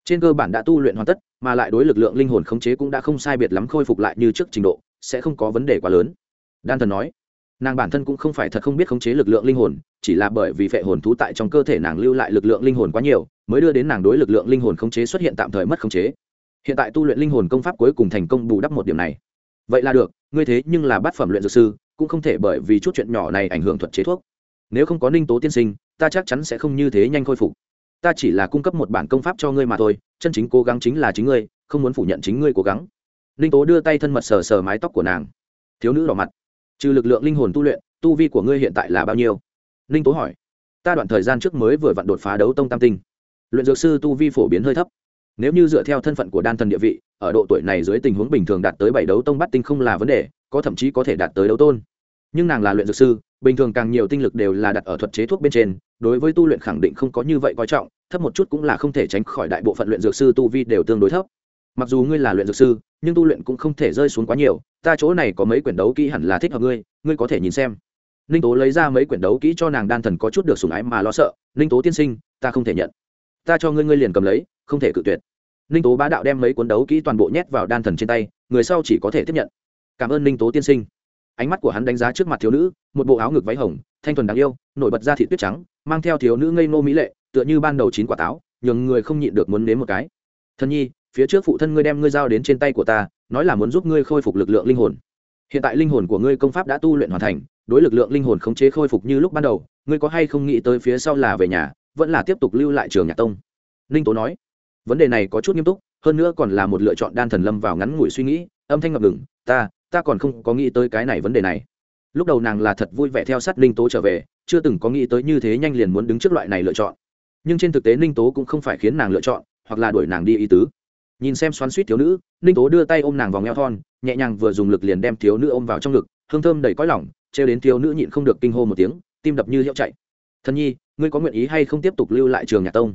Trên cơ bản đã tu luyện hoàn tất, mà lại đối lực lượng linh hồn khống chế cũng đã không sai biệt lắm khôi phục lại như trước trình độ, sẽ không có vấn đề quá lớn. Đan thần nói, nàng bản thân cũng không phải thật không biết khống chế lực lượng linh hồn, chỉ là bởi vì phệ hồn thú tại trong cơ thể nàng lưu lại lực lượng linh hồn quá nhiều, mới đưa đến nàng đối lực lượng linh hồn khống chế xuất hiện tạm thời mất khống chế hiện tại tu luyện linh hồn công pháp cuối cùng thành công bù đắp một điểm này. Vậy là được, ngươi thế nhưng là bát phẩm luyện dược sư, cũng không thể bởi vì chút chuyện nhỏ này ảnh hưởng thuật chế thuốc. Nếu không có ninh tố tiên sinh, ta chắc chắn sẽ không như thế nhanh khôi phục. Ta chỉ là cung cấp một bản công pháp cho ngươi mà thôi, chân chính cố gắng chính là chính ngươi, không muốn phủ nhận chính ngươi cố gắng. Ninh tố đưa tay thân mật sờ sờ mái tóc của nàng. Thiếu nữ đỏ mặt. Trừ lực lượng linh hồn tu luyện, tu vi của ngươi hiện tại là bao nhiêu? Ninh tố hỏi. Ta đoạn thời gian trước mới vừa vặn đột phá đấu tông tam tinh. Luyện dược sư tu vi phổ biến hơi thấp nếu như dựa theo thân phận của đan thần địa vị, ở độ tuổi này dưới tình huống bình thường đạt tới bảy đấu tông bắt tinh không là vấn đề, có thậm chí có thể đạt tới đấu tôn. Nhưng nàng là luyện dược sư, bình thường càng nhiều tinh lực đều là đặt ở thuật chế thuốc bên trên, đối với tu luyện khẳng định không có như vậy coi trọng, thấp một chút cũng là không thể tránh khỏi đại bộ phận luyện dược sư tu vi đều tương đối thấp. Mặc dù ngươi là luyện dược sư, nhưng tu luyện cũng không thể rơi xuống quá nhiều, ta chỗ này có mấy quyển đấu kỹ hẳn là thích hợp ngươi ngươi có thể nhìn xem. Ninh tố lấy ra mấy quyển đấu kỹ cho nàng đan thần có chút được sùng ái mà lo sợ, ninh tố tiên sinh, ta không thể nhận. Ta cho ngươi ngươi liền cầm lấy không thể cự tuyệt. Ninh tố bá đạo đem mấy cuốn đấu kỹ toàn bộ nhét vào đan thần trên tay, người sau chỉ có thể tiếp nhận. Cảm ơn ninh tố tiên sinh. Ánh mắt của hắn đánh giá trước mặt thiếu nữ, một bộ áo ngực váy hồng, thanh thuần đáng yêu, nổi bật ra thị tuyết trắng, mang theo thiếu nữ ngây ngô mỹ lệ, tựa như ban đầu chín quả táo, nhường người không nhịn được muốn nếm một cái. Thân nhi, phía trước phụ thân ngươi đem ngươi giao đến trên tay của ta, nói là muốn giúp ngươi khôi phục lực lượng linh hồn. Hiện tại linh hồn của ngươi công pháp đã tu luyện hoàn thành, đối lực lượng linh hồn khống chế khôi phục như lúc ban đầu, ngươi có hay không nghĩ tới phía sau là về nhà, vẫn là tiếp tục lưu lại trường nhạc tông? Ninh tố nói vấn đề này có chút nghiêm túc, hơn nữa còn là một lựa chọn đan thần lâm vào ngắn ngủi suy nghĩ, âm thanh ngập ngừng, ta ta còn không có nghĩ tới cái này vấn đề này. Lúc đầu nàng là thật vui vẻ theo sát ninh tố trở về, chưa từng có nghĩ tới như thế nhanh liền muốn đứng trước loại này lựa chọn. Nhưng trên thực tế ninh tố cũng không phải khiến nàng lựa chọn, hoặc là đuổi nàng đi ý tứ. Nhìn xem xoắn suýt thiếu nữ, ninh tố đưa tay ôm nàng vào ngheo thon, nhẹ nhàng vừa dùng lực liền đem thiếu nữ ôm vào trong ngực, hương thơm đầy cõi lỏng trêu đến thiếu nữ nhịn không được kinh hô một tiếng, tim đập như hiệu chạy. Thân nhi, ngươi có nguyện ý hay không tiếp tục lưu lại trường nhà tông?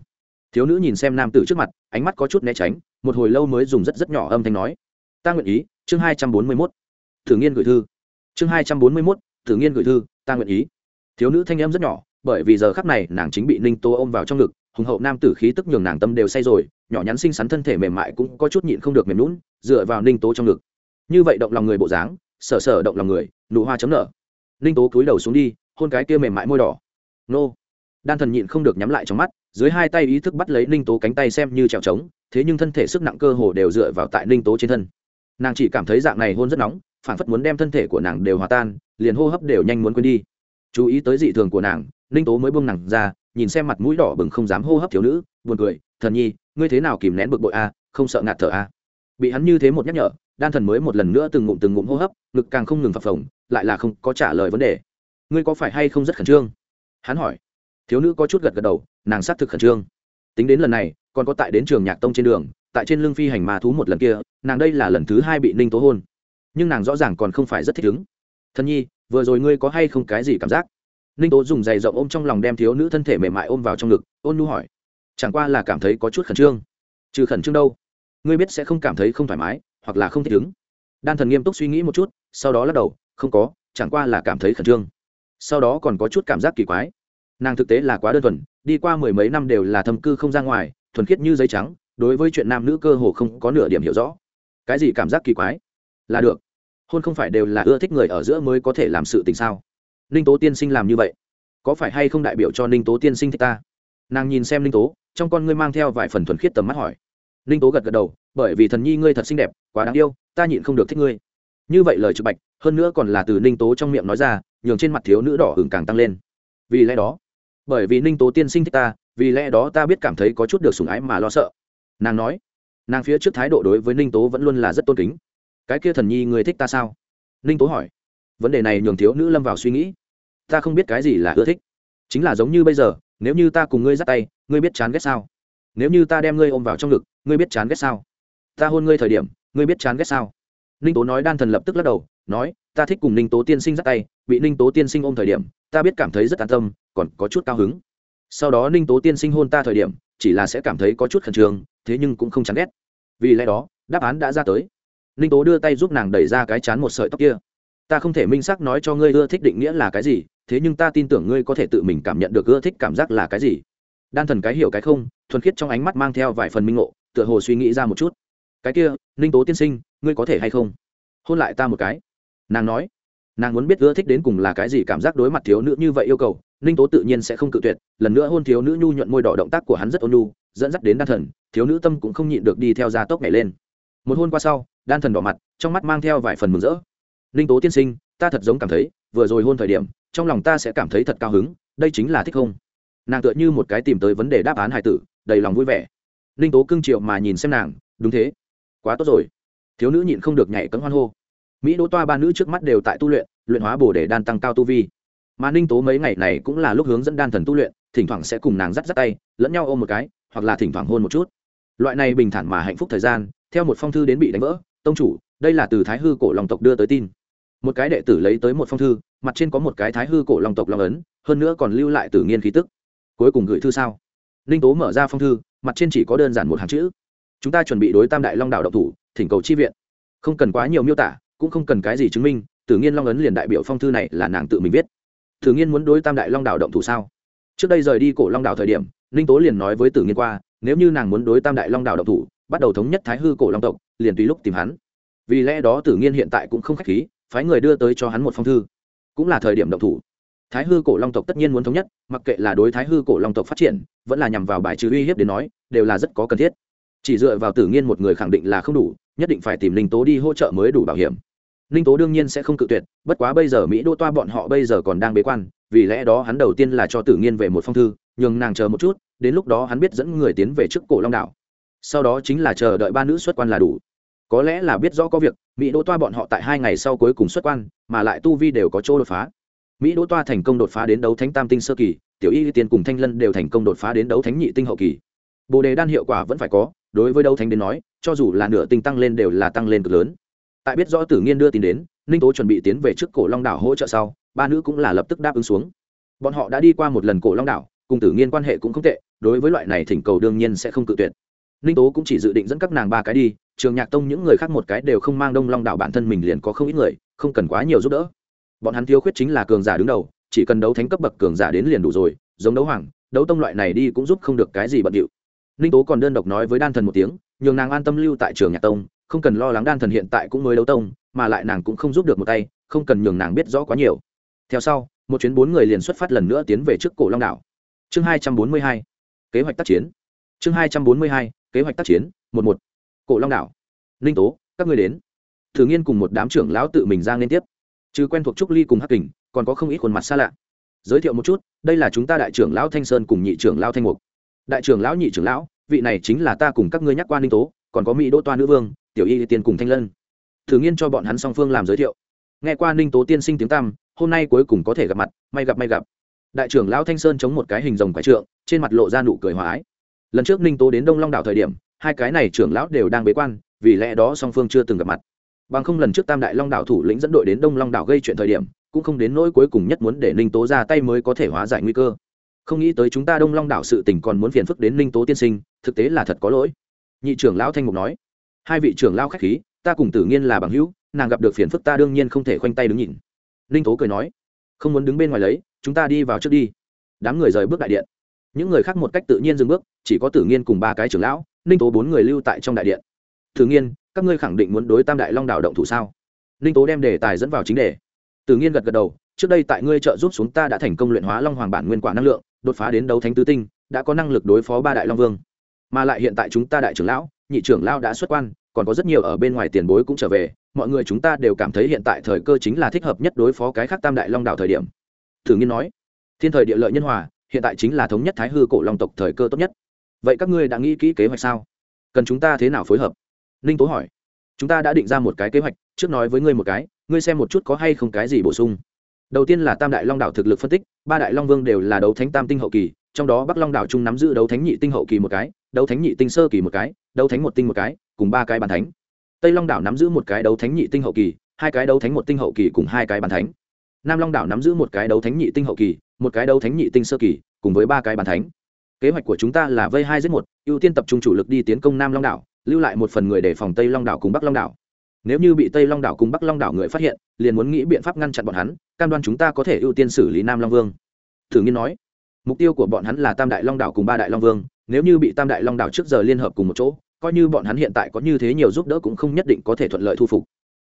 Thiếu nữ nhìn xem nam tử trước mặt, ánh mắt có chút né tránh, một hồi lâu mới dùng rất rất nhỏ âm thanh nói. Ta nguyện ý, chương hai trăm bốn mươi mốt. Thử nghiên gửi thư. Chương hai trăm bốn mươi mốt, thử nghiên gửi thư, ta nguyện ý. Thiếu nữ thanh em rất nhỏ, bởi vì giờ khắc này nàng chính bị ninh tô ôm vào trong ngực, hùng hậu nam tử khí tức nhường nàng tâm đều say rồi, nhỏ nhắn xinh xắn thân thể mềm mại cũng có chút nhịn không được mềm lún dựa vào ninh tố trong ngực. Như vậy động lòng người bộ dáng, sở sở động lòng người, nụ hoa chấm nở. Ninh tố cúi đầu xuống đi, hôn cái kia mềm mại môi đỏ. Nô. Đan thần nhịn không được nhắm lại trong mắt dưới hai tay ý thức bắt lấy ninh tố cánh tay xem như trèo trống, thế nhưng thân thể sức nặng cơ hồ đều dựa vào tại ninh tố trên thân. Nàng chỉ cảm thấy dạng này hôn rất nóng phản phất muốn đem thân thể của nàng đều hòa tan, liền hô hấp đều nhanh muốn quên đi. Chú ý tới dị thường của nàng, ninh tố mới buông nàng ra, nhìn xem mặt mũi đỏ bừng không dám hô hấp thiếu nữ, buồn cười, thần nhi, ngươi thế nào kìm nén bực bội a không sợ ngạt thở a bị hắn như thế một nhắc nhở, đan thần mới một lần nữa từng ngụm từng ngụm hô hấp, ngực càng không ngừng phập phồng, lại là không có trả lời vấn đề. Ngươi có phải hay không rất khẩn trương? Hắn hỏi thiếu nữ có chút gật gật đầu, nàng xác thực khẩn trương. Tính đến lần này, còn có tại đến trường nhạc tông trên đường, tại trên lưng phi hành ma thú một lần kia, nàng đây là lần thứ hai bị ninh tố hôn. Nhưng nàng rõ ràng còn không phải rất thích ứng. Thân nhi, vừa rồi ngươi có hay không cái gì cảm giác? Ninh tố dùng giày rộng ôm trong lòng đem thiếu nữ thân thể mềm mại ôm vào trong ngực, ôn nu hỏi. Chẳng qua là cảm thấy có chút khẩn trương. Trừ khẩn trương đâu, ngươi biết sẽ không cảm thấy không thoải mái, hoặc là không thích ứng. Đan thần nghiêm túc suy nghĩ một chút, sau đó lắc đầu, không có, chẳng qua là cảm thấy khẩn trương. Sau đó còn có chút cảm giác kỳ quái nàng thực tế là quá đơn thuần, đi qua mười mấy năm đều là thâm cư không ra ngoài, thuần khiết như giấy trắng, đối với chuyện nam nữ cơ hồ không có nửa điểm hiểu rõ. Cái gì cảm giác kỳ quái? Là được. Hôn không phải đều là ưa thích người ở giữa mới có thể làm sự tình sao? Ninh tố tiên sinh làm như vậy, có phải hay không đại biểu cho ninh tố tiên sinh thích ta? Nàng nhìn xem ninh tố, trong con ngươi mang theo vài phần thuần khiết tầm mắt hỏi. Ninh tố gật gật đầu, bởi vì thần nhi ngươi thật xinh đẹp, quá đáng yêu, ta nhịn không được thích ngươi. Như vậy lời trực bạch, hơn nữa còn là từ ninh tố trong miệng nói ra, nhường trên mặt thiếu nữ đỏ hừng càng tăng lên. Vì lẽ đó bởi vì ninh tố tiên sinh thích ta, vì lẽ đó ta biết cảm thấy có chút được sủng ái mà lo sợ. Nàng nói, nàng phía trước thái độ đối với ninh tố vẫn luôn là rất tôn kính. Cái kia thần nhi người thích ta sao? Ninh tố hỏi. Vấn đề này nhường thiếu nữ lâm vào suy nghĩ. Ta không biết cái gì là ưa thích. Chính là giống như bây giờ, nếu như ta cùng ngươi dắt tay, ngươi biết chán ghét sao? Nếu như ta đem ngươi ôm vào trong ngực, ngươi biết chán ghét sao? Ta hôn ngươi thời điểm, ngươi biết chán ghét sao? Ninh tố nói đan thần lập tức lắc đầu, nói ta thích cùng ninh tố tiên sinh dắt tay, bị ninh tố tiên sinh ôm thời điểm, ta biết cảm thấy rất an tâm, còn có chút cao hứng. Sau đó ninh tố tiên sinh hôn ta thời điểm, chỉ là sẽ cảm thấy có chút khẩn trương, thế nhưng cũng không chán ghét. Vì lẽ đó, đáp án đã ra tới. Ninh tố đưa tay giúp nàng đẩy ra cái chán một sợi tóc kia. Ta không thể minh xác nói cho ngươi ưa thích định nghĩa là cái gì, thế nhưng ta tin tưởng ngươi có thể tự mình cảm nhận được ưa thích cảm giác là cái gì. Đan thần cái hiểu cái không, thuần khiết trong ánh mắt mang theo vài phần minh ngộ, tựa hồ suy nghĩ ra một chút. Cái kia, ninh tố tiên sinh, ngươi có thể hay không? Hôn lại ta một cái nàng nói, nàng muốn biết ưa thích đến cùng là cái gì cảm giác đối mặt thiếu nữ như vậy yêu cầu, ninh tố tự nhiên sẽ không cự tuyệt, lần nữa hôn thiếu nữ nhu nhuận môi đỏ động tác của hắn rất ôn nhu, dẫn dắt đến đan thần, thiếu nữ tâm cũng không nhịn được đi theo gia tốc nhảy lên. Một hôn qua sau, đan thần đỏ mặt, trong mắt mang theo vài phần mừng rỡ. Ninh tố tiên sinh, ta thật giống cảm thấy, vừa rồi hôn thời điểm, trong lòng ta sẽ cảm thấy thật cao hứng, đây chính là thích không? Nàng tựa như một cái tìm tới vấn đề đáp án hài tử, đầy lòng vui vẻ. Ninh tố cưng triệu mà nhìn xem nàng, đúng thế. Quá tốt rồi. Thiếu nữ nhịn không được nhảy cấm hoan hô mỹ đỗ toa ba nữ trước mắt đều tại tu luyện luyện hóa bổ để đan tăng cao tu vi. Mà ninh tố mấy ngày này cũng là lúc hướng dẫn đan thần tu luyện, thỉnh thoảng sẽ cùng nàng dắt dắt tay, lẫn nhau ôm một cái, hoặc là thỉnh thoảng hôn một chút. Loại này bình thản mà hạnh phúc thời gian, theo một phong thư đến bị đánh vỡ, tông chủ, đây là từ thái hư cổ long tộc đưa tới tin. Một cái đệ tử lấy tới một phong thư, mặt trên có một cái thái hư cổ long tộc long ấn, hơn nữa còn lưu lại tử nghiên khí tức. Cuối cùng gửi thư sao? Ninh tố mở ra phong thư, mặt trên chỉ có đơn giản một hàng chữ. Chúng ta chuẩn bị đối tam đại long đảo độc thủ, thỉnh cầu chi viện. Không cần quá nhiều miêu tả cũng không cần cái gì chứng minh, tử nghiên long ấn liền đại biểu phong thư này là nàng tự mình viết. Tử nghiên muốn đối tam đại long đạo động thủ sao? Trước đây rời đi cổ long đạo thời điểm, ninh tố liền nói với tử nghiên qua, nếu như nàng muốn đối tam đại long đạo động thủ, bắt đầu thống nhất thái hư cổ long tộc, liền tùy lúc tìm hắn. Vì lẽ đó tử nghiên hiện tại cũng không k h á c h khí, phái người đưa tới cho hắn một phong thư. Cũng là thời điểm động thủ. Thái hư cổ long tộc tất nhiên muốn thống nhất, mặc kệ là đối thái hư cổ long tộc phát triển, vẫn là nhằm vào bài trừ uy hiếp đến nói, đều là rất có cần thiết. Chỉ dựa vào tử nghiên một người khẳng định là không đủ, nhất định phải tìm linh tố đi hỗ trợ mới đủ bảo hiểm ninh tố đương nhiên sẽ không cự tuyệt, bất quá bây giờ mỹ đô toa bọn họ bây giờ còn đang bế quan, vì lẽ đó hắn đầu tiên là cho tử nghiên về một phong thư, nhường nàng chờ một chút, đến lúc đó hắn biết dẫn người tiến về trước cổ long đảo. Sau đó chính là chờ đợi ba nữ xuất quan là đủ. Có lẽ là biết rõ có việc, mỹ đỗ toa bọn họ tại hai ngày sau cuối cùng xuất quan, mà lại tu vi đều có chỗ đột phá. Mỹ đỗ toa thành công đột phá đến đấu thánh tam tinh sơ kỳ, tiểu y tiên cùng thanh lân đều thành công đột phá đến đấu thánh nhị tinh hậu kỳ. Bồ đề đan hiệu quả vẫn phải có, đối với đấu thánh đến nói, cho dù là nửa tinh tăng lên đều là tăng lên cực lớn tại biết rõ tử nghiên đưa tin đến, ninh tố chuẩn bị tiến về trước cổ long đảo hỗ trợ sau, ba nữ cũng là lập tức đáp ứng xuống. Bọn họ đã đi qua một lần cổ long đảo, cùng tử nghiên quan hệ cũng không tệ, đối với loại này thỉnh cầu đương nhiên sẽ không cự tuyệt. Ninh tố cũng chỉ dự định dẫn các nàng ba cái đi, trường nhạc tông những người khác một cái đều không mang đông long đảo bản thân mình liền có không ít người, không cần quá nhiều giúp đỡ. Bọn hắn thiếu khuyết chính là cường giả đứng đầu, chỉ cần đấu thánh cấp bậc cường giả đến liền đủ rồi, giống đấu hoàng, đấu tông loại này đi cũng giúp không được cái gì bận điệu. Ninh tố còn đơn độc nói với đan thần một tiếng, nhường nàng an tâm lưu tại trường nhạc tông không cần lo lắng đan thần hiện tại cũng mới đấu tông, mà lại nàng cũng không giúp được một tay, không cần nhường nàng biết rõ quá nhiều. Theo sau, một chuyến bốn người liền xuất phát lần nữa tiến về trước cổ long đảo. Chương hai trăm bốn mươi hai, kế hoạch tác chiến. Chương hai trăm bốn mươi hai, kế hoạch tác chiến, một một. Cổ long đảo. Ninh tố, các người đến. Thử nghiên cùng một đám trưởng lão tự mình ra liên tiếp. Chứ quen thuộc trúc ly cùng hắc kình, còn có không ít khuôn mặt xa lạ. Giới thiệu một chút, đây là chúng ta đại trưởng lão thanh sơn cùng nhị trưởng lão thanh mục. Đại trưởng lão, nhị trưởng lão, vị này chính là ta cùng các ngươi nhắc qua ninh tố còn có mỹ đỗ toa nữ vương, tiểu y tiên cùng thanh lân. Thử nghiên cho bọn hắn song phương làm giới thiệu. Nghe qua ninh tố tiên sinh tiếng tăm, hôm nay cuối cùng có thể gặp mặt, may gặp may gặp. Đại trưởng lão thanh sơn chống một cái hình rồng quái trượng, trên mặt lộ ra nụ cười hòa ái. Lần trước ninh tố đến đông long đảo thời điểm, hai cái này trưởng lão đều đang bế quan, vì lẽ đó song phương chưa từng gặp mặt. Bằng không lần trước tam đại long đảo thủ lĩnh dẫn đội đến đông long đảo gây chuyện thời điểm, cũng không đến nỗi cuối cùng nhất muốn để ninh tố ra tay mới có thể hóa giải nguy cơ. Không nghĩ tới chúng ta đông long đảo sự tình còn muốn phiền phức đến ninh tố tiên sinh, thực tế là thật có lỗi nhị trưởng lão thanh mục nói, hai vị trưởng lão khách khí, ta cùng tử nghiên là bằng hữu, nàng gặp được phiền phức ta đương nhiên không thể khoanh tay đứng nhìn. Ninh tố cười nói, không muốn đứng bên ngoài lấy, chúng ta đi vào trước đi. Đám người rời bước đại điện. Những người khác một cách tự nhiên dừng bước, chỉ có tử nghiên cùng ba cái trưởng lão, ninh tố bốn người lưu tại trong đại điện. Tử nghiên, các ngươi khẳng định muốn đối tam đại long đảo động thủ sao? Ninh tố đem đề tài dẫn vào chính đề. Tử nghiên gật gật đầu, trước đây tại ngươi trợ giúp xuống ta đã thành công luyện hóa long hoàng bản nguyên quả năng lượng, đột phá đến đấu thánh tứ tinh, đã có năng lực đối phó ba đại long vương mà lại hiện tại chúng ta đại trưởng lão, nhị trưởng lão đã xuất quan, còn có rất nhiều ở bên ngoài tiền bối cũng trở về, mọi người chúng ta đều cảm thấy hiện tại thời cơ chính là thích hợp nhất đối phó cái khác tam đại long đảo thời điểm. Thử nghiên nói. Thiên thời địa lợi nhân hòa, hiện tại chính là thống nhất thái hư cổ long tộc thời cơ tốt nhất. Vậy các ngươi đã nghĩ kỹ kế hoạch sao? Cần chúng ta thế nào phối hợp? Ninh tố hỏi. Chúng ta đã định ra một cái kế hoạch, trước nói với ngươi một cái, ngươi xem một chút có hay không cái gì bổ sung. Đầu tiên là tam đại long đảo thực lực phân tích, ba đại long vương đều là đấu thánh tam tinh hậu kỳ, trong đó bắc long đảo trung nắm giữ đấu thánh nhị tinh hậu kỳ một cái đấu thánh nhị tinh sơ kỳ một cái, đấu thánh một tinh một cái, cùng ba cái bàn thánh. Tây long đảo nắm giữ một cái đấu thánh nhị tinh hậu kỳ, hai cái đấu thánh một tinh hậu kỳ cùng hai cái bàn thánh. Nam long đảo nắm giữ một cái đấu thánh nhị tinh hậu kỳ, một cái đấu thánh nhị tinh sơ kỳ, cùng với ba cái bàn thánh. Kế hoạch của chúng ta là vây hai giết một, ưu tiên tập trung chủ lực đi tiến công nam long đảo, lưu lại một phần người để phòng tây long đảo cùng bắc long đảo. Nếu như bị tây long đảo cùng bắc long đảo người phát hiện, liền muốn nghĩ biện pháp ngăn chặn bọn hắn, cam đoan chúng ta có thể ưu tiên xử lý nam long vương. Thử nghiên nói, mục tiêu của bọn hắn là tam đại long đảo cùng ba đại long vương nếu như bị tam đại long đảo trước giờ liên hợp cùng một chỗ, coi như bọn hắn hiện tại có như thế nhiều giúp đỡ cũng không nhất định có thể thuận lợi thu phục.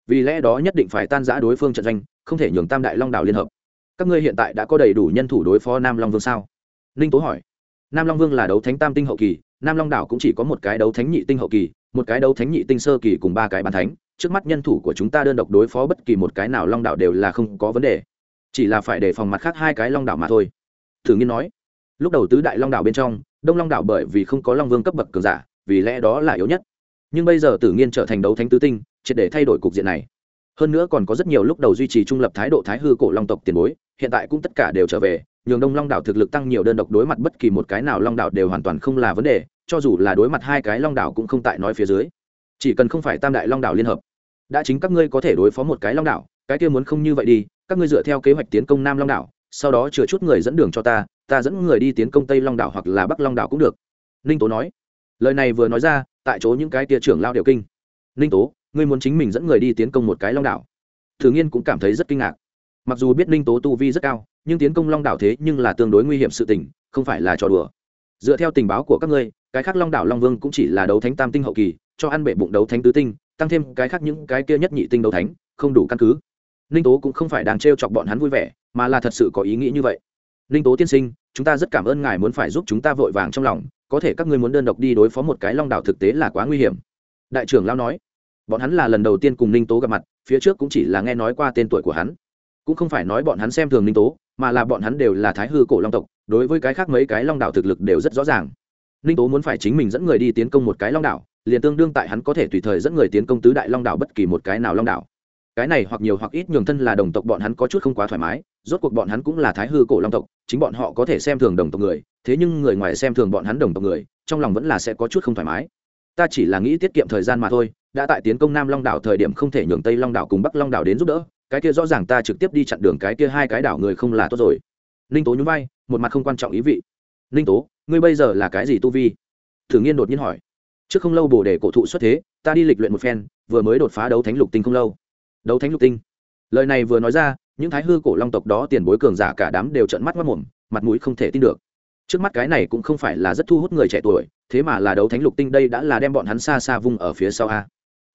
Vì lẽ đó nhất định phải tan giã đối phương trận doanh, không thể nhường tam đại long đảo liên hợp. Các ngươi hiện tại đã có đầy đủ nhân thủ đối phó nam long vương sao? Ninh tố hỏi. Nam long vương là đấu thánh tam tinh hậu kỳ, nam long đảo cũng chỉ có một cái đấu thánh nhị tinh hậu kỳ, một cái đấu thánh nhị tinh sơ kỳ cùng ba cái bàn thánh. Trước mắt nhân thủ của chúng ta đơn độc đối phó bất kỳ một cái nào long đảo đều là không có vấn đề. Chỉ là phải đề phòng mặt khác hai cái long đảo mà thôi. Thử nghiên nói lúc đầu tứ đại long đảo bên trong, đông long đảo bởi vì không có long vương cấp bậc cường giả, vì lẽ đó là yếu nhất. Nhưng bây giờ tử nghiên trở thành đấu thánh tứ tinh, triệt để thay đổi cục diện này. Hơn nữa còn có rất nhiều lúc đầu duy trì trung lập thái độ thái hư cổ long tộc tiền bối, hiện tại cũng tất cả đều trở về, nhường đông long đảo thực lực tăng nhiều đơn độc đối mặt bất kỳ một cái nào long đảo đều hoàn toàn không là vấn đề, cho dù là đối mặt hai cái long đảo cũng không tại nói phía dưới. Chỉ cần không phải tam đại long đảo liên hợp, đã chính các ngươi có thể đối phó một cái long đảo, cái kia muốn không như vậy đi, các ngươi dựa theo kế hoạch tiến công nam long đảo, sau đó chừa chút người dẫn đường cho ta ta dẫn người đi tiến công tây long đảo hoặc là bắc long đảo cũng được. Ninh tố nói. Lời này vừa nói ra, tại chỗ những cái tia trưởng lao điều kinh. Ninh tố, ngươi muốn chính mình dẫn người đi tiến công một cái long đảo. Thử nghiên cũng cảm thấy rất kinh ngạc. Mặc dù biết ninh tố tu vi rất cao, nhưng tiến công long đảo thế nhưng là tương đối nguy hiểm sự tình, không phải là trò đùa. Dựa theo tình báo của các ngươi, cái khác long đảo long vương cũng chỉ là đấu thánh tam tinh hậu kỳ, cho ăn bể bụng đấu thánh tứ tinh, tăng thêm cái khác những cái kia nhất nhị tinh đấu thánh, không đủ căn cứ. Ninh tố cũng không phải đang t chọc bọn hắn vui vẻ, mà là thật sự có ý nghĩ như vậy ninh tố tiên sinh, chúng ta rất cảm ơn ngài muốn phải giúp chúng ta vội vàng trong lòng, có thể các ngươi muốn đơn độc đi đối phó một cái long đảo thực tế là quá nguy hiểm. Đại trưởng lao nói. Bọn hắn là lần đầu tiên cùng ninh tố gặp mặt, phía trước cũng chỉ là nghe nói qua tên tuổi của hắn. Cũng không phải nói bọn hắn xem thường ninh tố, mà là bọn hắn đều là thái hư cổ long tộc, đối với cái khác mấy cái long đảo thực lực đều rất rõ ràng. Ninh tố muốn phải chính mình dẫn người đi tiến công một cái long đảo, liền tương đương tại hắn có thể tùy thời dẫn người tiến công tứ đại long đảo bất kỳ một cái nào long đảo cái này hoặc nhiều hoặc ít nhường thân là đồng tộc bọn hắn có chút không quá thoải mái, rốt cuộc bọn hắn cũng là thái hư cổ long tộc, chính bọn họ có thể xem thường đồng tộc người, thế nhưng người ngoài xem thường bọn hắn đồng tộc người, trong lòng vẫn là sẽ có chút không thoải mái. Ta chỉ là nghĩ tiết kiệm thời gian mà thôi, đã tại tiến công nam long đảo thời điểm không thể nhường tây long đảo cùng bắc long đảo đến giúp đỡ, cái kia rõ ràng ta trực tiếp đi chặn đường cái kia hai cái đảo người không là tốt rồi. Ninh tố nhún vai, một mặt không quan trọng ý vị. Ninh tố, ngươi bây giờ là cái gì tu vi? Thử nghiên đột nhiên hỏi. Trước không lâu bồ đề cổ thụ xuất thế, ta đi lịch luyện một phen, vừa mới đột phá đấu thánh lục tinh không lâu đấu thánh lục tinh. Lời này vừa nói ra, những thái hư cổ long tộc đó tiền bối cường giả cả đám đều trợn mắt mất mồm mặt mũi không thể tin được. Trước mắt cái này cũng không phải là rất thu hút người trẻ tuổi, thế mà là đấu thánh lục tinh đây đã là đem bọn hắn xa xa vung ở phía sau a.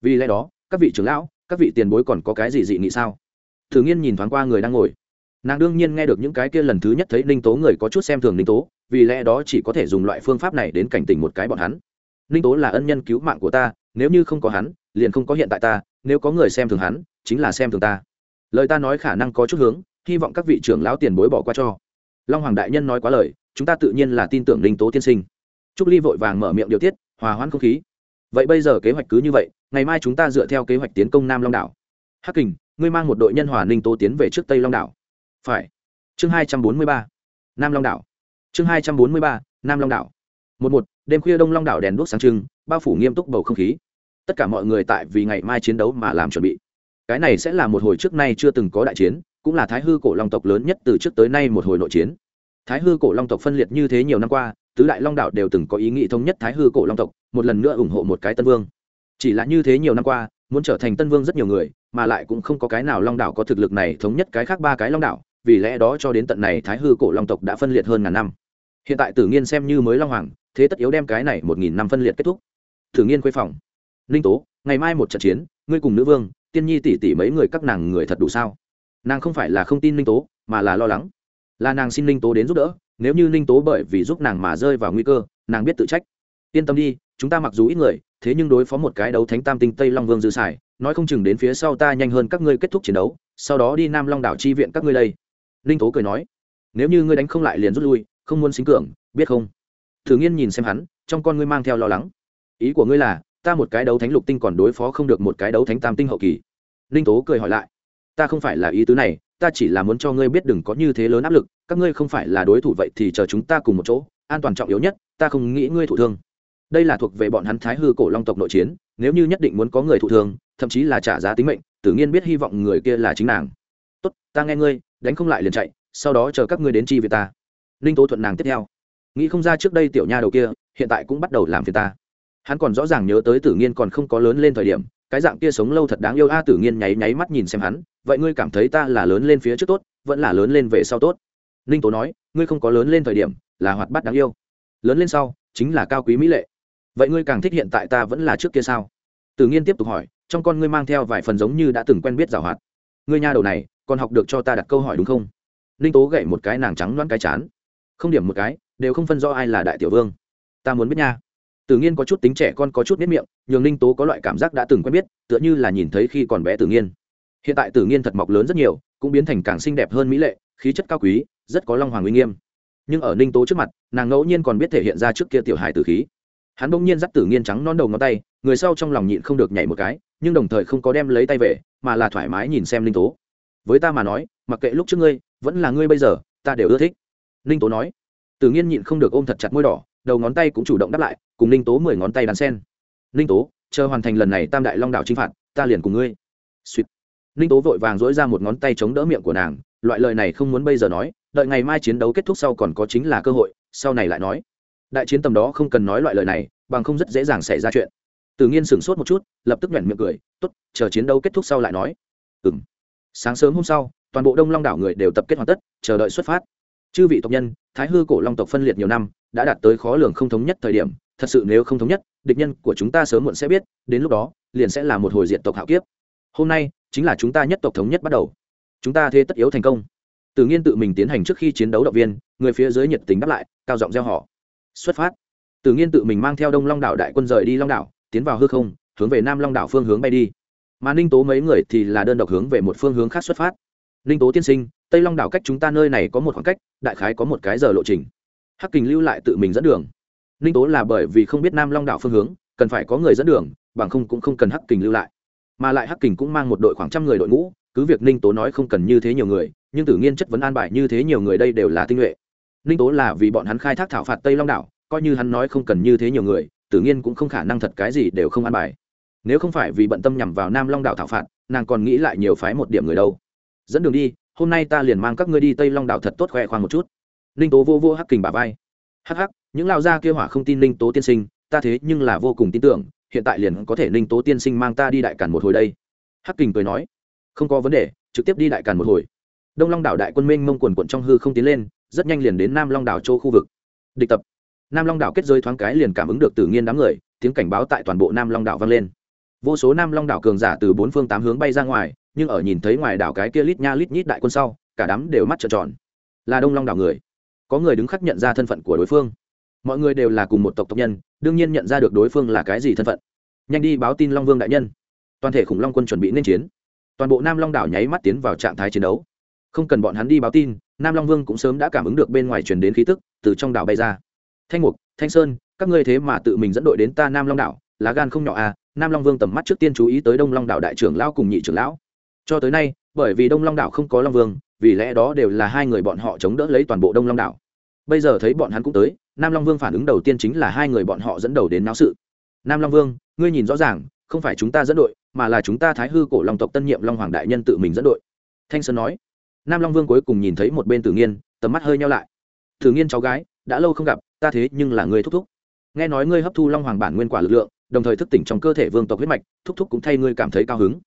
Vì lẽ đó, các vị trưởng lão, các vị tiền bối còn có cái gì dị nghị sao? Thử nghiên nhìn thoáng qua người đang ngồi. Nàng đương nhiên nghe được những cái kia lần thứ nhất thấy ninh tố người có chút xem thường ninh tố, vì lẽ đó chỉ có thể dùng loại phương pháp này đến cảnh tỉnh một cái bọn hắn. Ninh tố là ân nhân cứu mạng của ta, nếu như không có hắn, liền không có hiện tại ta, nếu có người xem thường hắn chính là xem thường ta. Lời ta nói khả năng có chút hướng, hy vọng các vị trưởng lão tiền bối bỏ qua cho. Long hoàng đại nhân nói quá lời, chúng ta tự nhiên là tin tưởng linh tố tiên sinh. Trúc ly vội vàng mở miệng điều tiết, hòa hoãn không khí. Vậy bây giờ kế hoạch cứ như vậy, ngày mai chúng ta dựa theo kế hoạch tiến công nam long đảo. Hắc kình, ngươi mang một đội nhân hòa ninh tố tiến về trước tây long đảo. Phải. Chương hai trăm bốn mươi ba. Nam long đảo. Chương hai trăm bốn mươi ba, nam long đảo. Một một, đêm khuya đông long đảo đèn đuốc sáng trưng, bao phủ nghiêm túc bầu không khí. Tất cả mọi người tại vì ngày mai chiến đấu mà làm chuẩn bị cái này sẽ là một hồi trước nay chưa từng có đại chiến, cũng là thái hư cổ long tộc lớn nhất từ trước tới nay một hồi nội chiến. Thái hư cổ long tộc phân liệt như thế nhiều năm qua, tứ đại long đạo đều từng có ý nghĩ thống nhất thái hư cổ long tộc, một lần nữa ủng hộ một cái tân vương. Chỉ là như thế nhiều năm qua, muốn trở thành tân vương rất nhiều người, mà lại cũng không có cái nào long đảo có thực lực này thống nhất cái khác ba cái long đảo, vì lẽ đó cho đến tận này thái hư cổ long tộc đã phân liệt hơn ngàn năm. Hiện tại tử nghiên xem như mới long hoàng, thế tất yếu đem cái này một nghìn năm phân liệt kết thúc. Tử nghiên quê phòng. Ninh tố, ngày mai một trận chiến, ngươi cùng nữ vương tiên nhi tỷ tỷ mấy người các nàng người thật đủ sao? Nàng không phải là không tin ninh tố, mà là lo lắng. Là nàng xin ninh tố đến giúp đỡ, nếu như ninh tố bởi vì giúp nàng mà rơi vào nguy cơ, nàng biết tự trách. Yên tâm đi, chúng ta mặc dù ít người, thế nhưng đối phó một cái đấu thánh tam tinh tây long vương dư sải nói không chừng đến phía sau ta nhanh hơn các ngươi kết thúc chiến đấu, sau đó đi nam long đảo chi viện các ngươi đây. Ninh tố cười nói. Nếu như ngươi đánh không lại liền rút lui, không muốn xính cường, biết không? Thử nghiên nhìn xem hắn, trong con ngươi mang theo lo lắng. Ý của ngươi là ta một cái đấu thánh lục tinh còn đối phó không được một cái đấu thánh tam tinh hậu kỳ. Ninh tố cười hỏi lại, ta không phải là ý tứ này, ta chỉ là muốn cho ngươi biết đừng có như thế lớn áp lực, các ngươi không phải là đối thủ vậy thì chờ chúng ta cùng một chỗ, an toàn trọng yếu nhất, ta không nghĩ ngươi thụ thương. Đây là thuộc về bọn hắn thái hư cổ long tộc nội chiến, nếu như nhất định muốn có người thụ thương, thậm chí là trả giá tính mệnh tự nhiên biết hy vọng người kia là chính nàng. Tốt, ta nghe ngươi, đánh không lại liền chạy, sau đó chờ các ngươi đến chi về ta. Ninh tố thuận nàng tiếp theo. Nghĩ không ra trước đây tiểu nha đầu kia, hiện tại cũng bắt đầu làm phiền ta hắn còn rõ ràng nhớ tới tử nghiên còn không có lớn lên thời điểm, cái dạng kia sống lâu thật đáng yêu a, tử nghiên nháy nháy mắt nhìn xem hắn, vậy ngươi cảm thấy ta là lớn lên phía trước tốt, vẫn là lớn lên về sau tốt? Ninh tố nói, ngươi không có lớn lên thời điểm, là hoạt bát đáng yêu. Lớn lên sau, chính là cao quý mỹ lệ. Vậy ngươi càng thích hiện tại ta vẫn là trước kia sao? Tử nghiên tiếp tục hỏi, trong con ngươi mang theo vài phần giống như đã từng quen biết giảo hoạt. Ngươi nha đầu này, còn học được cho ta đặt câu hỏi đúng không? Ninh tố gậy một cái nàng trắng loãng cái chán. Không điểm một cái, đều không phân rõ ai là đại tiểu vương. Ta muốn biết nha. Tử Nghiên có chút tính trẻ con có chút biết miệng, nhường Ninh Tố có loại cảm giác đã từng quen biết, tựa như là nhìn thấy khi còn bé Tử Nghiên. Hiện tại Tử Nghiên thật mọc lớn rất nhiều, cũng biến thành càng xinh đẹp hơn mỹ lệ, khí chất cao quý, rất có long hoàng uy nghiêm. Nhưng ở Ninh Tố trước mặt, nàng ngẫu nhiên còn biết thể hiện ra trước kia tiểu hài tử khí. Hắn bỗng nhiên dắt Tử Nghiên trắng non đầu ngón tay, người sau trong lòng nhịn không được nhảy một cái nhưng đồng thời không có đem lấy tay về mà là thoải mái nhìn xem ninh tố với ta mà nói mặc kệ lúc trước ngươi vẫn là ngươi bây giờ ta đều ưa thích ninh tố nói Tử nhiên nhịn không được ôm thật chặt môi đỏ đầu ngón tay cũng chủ động đáp lại, cùng ninh tố mười ngón tay đàn sen. Ninh tố, chờ hoàn thành lần này tam đại long đảo chinh phạt, ta liền cùng ngươi. Suýt ninh tố vội vàng dỗi ra một ngón tay chống đỡ miệng của nàng, loại lời này không muốn bây giờ nói, đợi ngày mai chiến đấu kết thúc sau còn có chính là cơ hội, sau này lại nói. Đại chiến tầm đó không cần nói loại lời này, bằng không rất dễ dàng xảy ra chuyện. Tự nhiên sửng sốt một chút, lập tức nhoẻn miệng cười, tốt, chờ chiến đấu kết thúc sau lại nói. Ừ m sáng sớm hôm sau, toàn bộ đông long đảo người đều tập kết hoàn tất, chờ đợi xuất phát. Chư vị tộc nhân, thái hư cổ long tộc phân liệt nhiều năm đã đạt tới khó lường không thống nhất thời điểm, thật sự nếu không thống nhất, địch nhân của chúng ta sớm muộn sẽ biết, đến lúc đó, liền sẽ là một hồi diện tộc hạo kiếp. Hôm nay, chính là chúng ta nhất tộc thống nhất bắt đầu. Chúng ta thế tất yếu thành công. Tự nhiên tự mình tiến hành trước khi chiến đấu động viên, người phía dưới nhiệt tình đáp lại, cao giọng gieo họ. Xuất phát. Tự nhiên tự mình mang theo đông long đảo đại quân rời đi long đảo, tiến vào hư không, hướng về nam long đảo phương hướng bay đi. Mà ninh tố mấy người thì là đơn độc hướng về một phương hướng khác xuất phát. Ninh tố tiên sinh, tây long đảo cách chúng ta nơi này có một khoảng cách, đại khái có một cái giờ lộ trình hắc kình lưu lại tự mình dẫn đường. Ninh tố là bởi vì không biết nam long đảo phương hướng, cần phải có người dẫn đường, bằng không cũng không cần hắc kình lưu lại. Mà lại hắc kình cũng mang một đội khoảng trăm người đội ngũ, cứ việc ninh tố nói không cần như thế nhiều người, nhưng tự nhiên chất vấn an bài như thế nhiều người đây đều là tinh nhuệ. Ninh tố là vì bọn hắn khai thác thảo phạt tây long đảo, coi như hắn nói không cần như thế nhiều người, tự nhiên cũng không khả năng thật cái gì đều không an bài. Nếu không phải vì bận tâm nhằm vào nam long đảo thảo phạt, nàng còn nghĩ lại nhiều phái một điểm người đâu. Dẫn đường đi, hôm nay ta liền mang các ngươi đi tây long đảo thật tốt khoe khoang một chút ninh tố vô vô hắc kình bà vai. Hắc hắc, những lao gia kia hỏa không tin ninh tố tiên sinh, ta thế nhưng là vô cùng tin tưởng, hiện tại liền có thể ninh tố tiên sinh mang ta đi đại càn một hồi đây. Hắc kình cười nói. Không có vấn đề, trực tiếp đi đại càn một hồi. Đông long đảo đại quân minh mông quần quận trong hư không tiến lên, rất nhanh liền đến nam long đảo châu khu vực. Địch tập. Nam long đảo kết rơi thoáng cái liền cảm ứng được tự nhiên đám người, tiếng cảnh báo tại toàn bộ nam long đảo vang lên. Vô số nam long đảo cường giả từ bốn phương tám hướng bay ra ngoài, nhưng ở nhìn thấy ngoài đảo cái kia lít nha lít nhít đại quân sau, cả đám đều mắt trợn tròn. Là đông long đảo người có người đứng khắc nhận ra thân phận của đối phương. Mọi người đều là cùng một tộc tộc nhân, đương nhiên nhận ra được đối phương là cái gì thân phận. Nhanh đi báo tin long vương đại nhân. Toàn thể khủng long quân chuẩn bị nên chiến. Toàn bộ nam long đảo nháy mắt tiến vào trạng thái chiến đấu. Không cần bọn hắn đi báo tin, nam long vương cũng sớm đã cảm ứng được bên ngoài truyền đến khí tức, từ trong đảo bay ra. Thanh mục, thanh sơn, các ngươi thế mà tự mình dẫn đội đến ta nam long đảo, lá gan không nhỏ à nam long vương tầm mắt trước tiên chú ý tới đông long đảo đại trưởng lão cùng nhị trưởng lão. Cho tới nay, bởi vì đông long đảo không có long vương vì lẽ đó đều là hai người bọn họ chống đỡ lấy toàn bộ đông long đảo. Bây giờ thấy bọn hắn cũng tới, nam long vương phản ứng đầu tiên chính là hai người bọn họ dẫn đầu đến náo sự. Nam long vương, ngươi nhìn rõ ràng, không phải chúng ta dẫn đội, mà là chúng ta thái hư cổ long tộc tân nhiệm long hoàng đại nhân tự mình dẫn đội. Thanh sơn nói. Nam long vương cuối cùng nhìn thấy một bên tử nghiên, tầm mắt hơi nhau lại. Tử nghiên cháu gái, đã lâu không gặp, ta thế nhưng là người thúc thúc. Nghe nói ngươi hấp thu long hoàng bản nguyên quả lực lượng, đồng thời thức tỉnh trong cơ thể vương tộc huyết mạch, thúc thúc cũng thay ngươi cảm thấy cao hứng.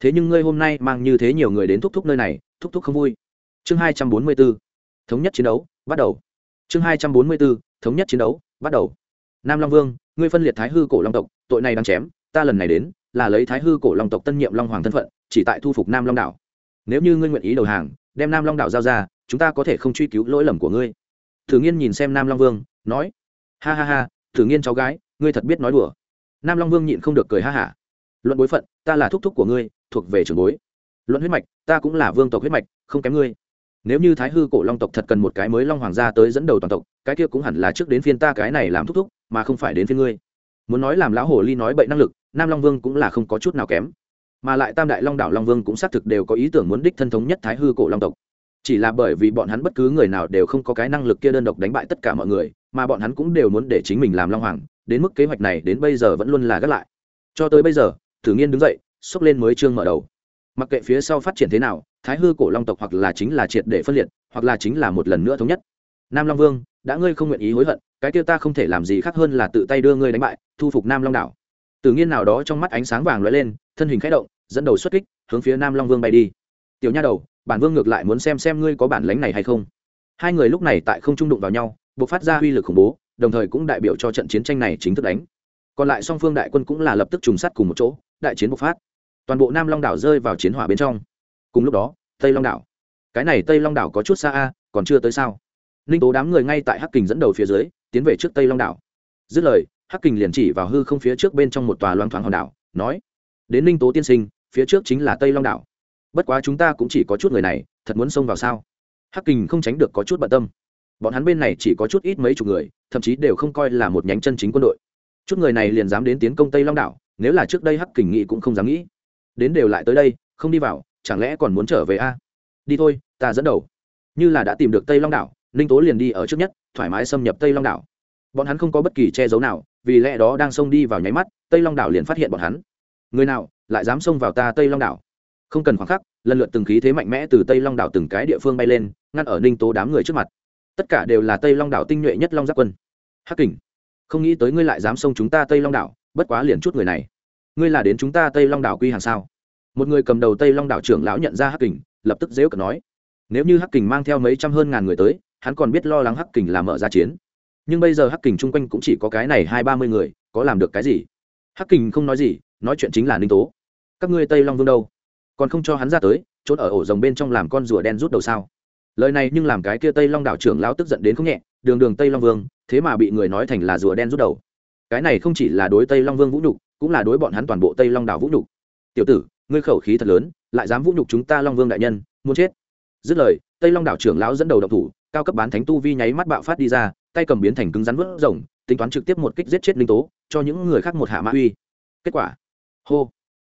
Thế nhưng ngươi hôm nay mang như thế nhiều người đến thúc thúc nơi này thúc thúc không vui. Chương hai trăm bốn mươi b ố thống nhất chiến đấu, bắt đầu. Chương hai trăm bốn mươi b ố thống nhất chiến đấu, bắt đầu. Nam long vương, ngươi phân liệt thái hư cổ long tộc, tội này đang chém, ta lần này đến, là lấy thái hư cổ long tộc tân nhiệm long hoàng thân phận, chỉ tại thu phục nam long đảo. Nếu như ngươi nguyện ý đầu hàng, đem nam long đảo giao ra, chúng ta có thể không truy cứu lỗi lầm của ngươi. Thử nghiên nhìn xem nam long vương, nói, ha ha ha, thử nghiên cháu gái, ngươi thật biết nói đùa. Nam long vương nhịn không được cười ha hả. Luận bối phận, ta là thúc thúc của ngươi, thuộc về trường bối luận huyết mạch, ta cũng là vương tộc huyết mạch, không kém ngươi. Nếu như thái hư cổ long tộc thật cần một cái mới long hoàng gia tới dẫn đầu toàn tộc, cái kia cũng hẳn là trước đến phiên ta cái này làm thúc thúc, mà không phải đến phiên ngươi. Muốn nói làm lão hồ ly nói bậy năng lực, nam long vương cũng là không có chút nào kém. Mà lại tam đại long đảo long vương cũng xác thực đều có ý tưởng muốn đích thân thống nhất thái hư cổ long tộc. Chỉ là bởi vì bọn hắn bất cứ người nào đều không có cái năng lực kia đơn độc đánh bại tất cả mọi người, mà bọn hắn cũng đều muốn để chính mình làm long hoàng, đến mức kế hoạch này đến bây giờ vẫn luôn là gác lại. Cho tới bây giờ, thử nghiên đứng dậy, xốc lên mới chương mở đầu mặc kệ phía sau phát triển thế nào, thái hư cổ long tộc hoặc là chính là triệt để phân liệt, hoặc là chính là một lần nữa thống nhất. Nam long vương, đã ngươi không nguyện ý hối hận, cái tiêu ta không thể làm gì khác hơn là tự tay đưa ngươi đánh bại, thu phục nam long đảo. Tự nhiên nào đó trong mắt ánh sáng vàng lóe lên, thân hình khẽ động, dẫn đầu xuất kích, hướng phía nam long vương bay đi. Tiểu nha đầu, bản vương ngược lại muốn xem xem ngươi có bản lánh này hay không. Hai người lúc này tại không trung đụng vào nhau buộc phát ra uy lực khủng bố, đồng thời cũng đại biểu cho trận chiến tranh này chính thức đánh. Còn lại song phương đại quân cũng là lập tức trùng sát cùng một chỗ, đại chiến bộc phát toàn bộ nam long đảo rơi vào chiến hỏa bên trong cùng lúc đó tây long đảo cái này tây long đảo có chút xa a còn chưa tới sao ninh tố đám người ngay tại hắc kình dẫn đầu phía dưới tiến về trước tây long đảo dứt lời hắc kình liền chỉ vào hư không phía trước bên trong một tòa loang thoáng hòn đảo nói đến ninh tố tiên sinh phía trước chính là tây long đảo bất quá chúng ta cũng chỉ có chút người này thật muốn xông vào sao hắc kình không tránh được có chút bận tâm bọn hắn bên này chỉ có chút ít mấy chục người thậm chí đều không coi là một nhánh chân chính quân đội chút người này liền dám đến tiến công tây long đảo nếu là trước đây hắc kình nghĩ cũng không dám nghĩ đến đều lại tới đây, không đi vào, chẳng lẽ còn muốn trở về a? Đi thôi, ta dẫn đầu. Như là đã tìm được tây long đảo, ninh tố liền đi ở trước nhất, thoải mái xâm nhập tây long đảo. Bọn hắn không có bất kỳ che giấu nào, vì lẽ đó đang xông đi vào nháy mắt, tây long đảo liền phát hiện bọn hắn. Người nào, lại dám xông vào ta tây long đảo? Không cần khoảng khắc, lần lượt từng khí thế mạnh mẽ từ tây long đảo từng cái địa phương bay lên, ngăn ở ninh tố đám người trước mặt. Tất cả đều là tây long đảo tinh nhuệ nhất long giáp quân. Hắc kình, không nghĩ tới ngươi lại dám xông chúng ta tây long đảo, bất quá liền chút người này ngươi là đến chúng ta tây long đảo quy hàng sao? Một người cầm đầu tây long đảo trưởng lão nhận ra hắc kình, lập tức dễu cợt nói, nếu như hắc kình mang theo mấy trăm hơn ngàn người tới, hắn còn biết lo lắng hắc kình làm mở ra chiến. Nhưng bây giờ hắc kình chung quanh cũng chỉ có cái này hai ba mươi người, có làm được cái gì? Hắc kình không nói gì, nói chuyện chính là ninh tố. Các ngươi tây long vương đâu? Còn không cho hắn ra tới trốn ở ổ rồng bên trong làm con rùa đen rút đầu sao? Lời này nhưng làm cái kia tây long đảo trưởng lão tức giận đến không nhẹ, đường đường tây long vương, thế mà bị người nói thành là rùa đen rút đầu. Cái này không chỉ là đối tây long vương vũ nhục cũng là đối bọn hắn toàn bộ tây long đảo vũ nhục. Tiểu tử, ngươi khẩu khí thật lớn, lại dám vũ nhục chúng ta long vương đại nhân, muốn chết. Dứt lời, tây long đảo trưởng lão dẫn đầu độc thủ, cao cấp bán thánh tu vi nháy mắt bạo phát đi ra, tay cầm biến thành cứng rắn vớt rồng, tính toán trực tiếp một kích giết chết linh tố, cho những người khác một hạ mã uy. Kết quả, hô,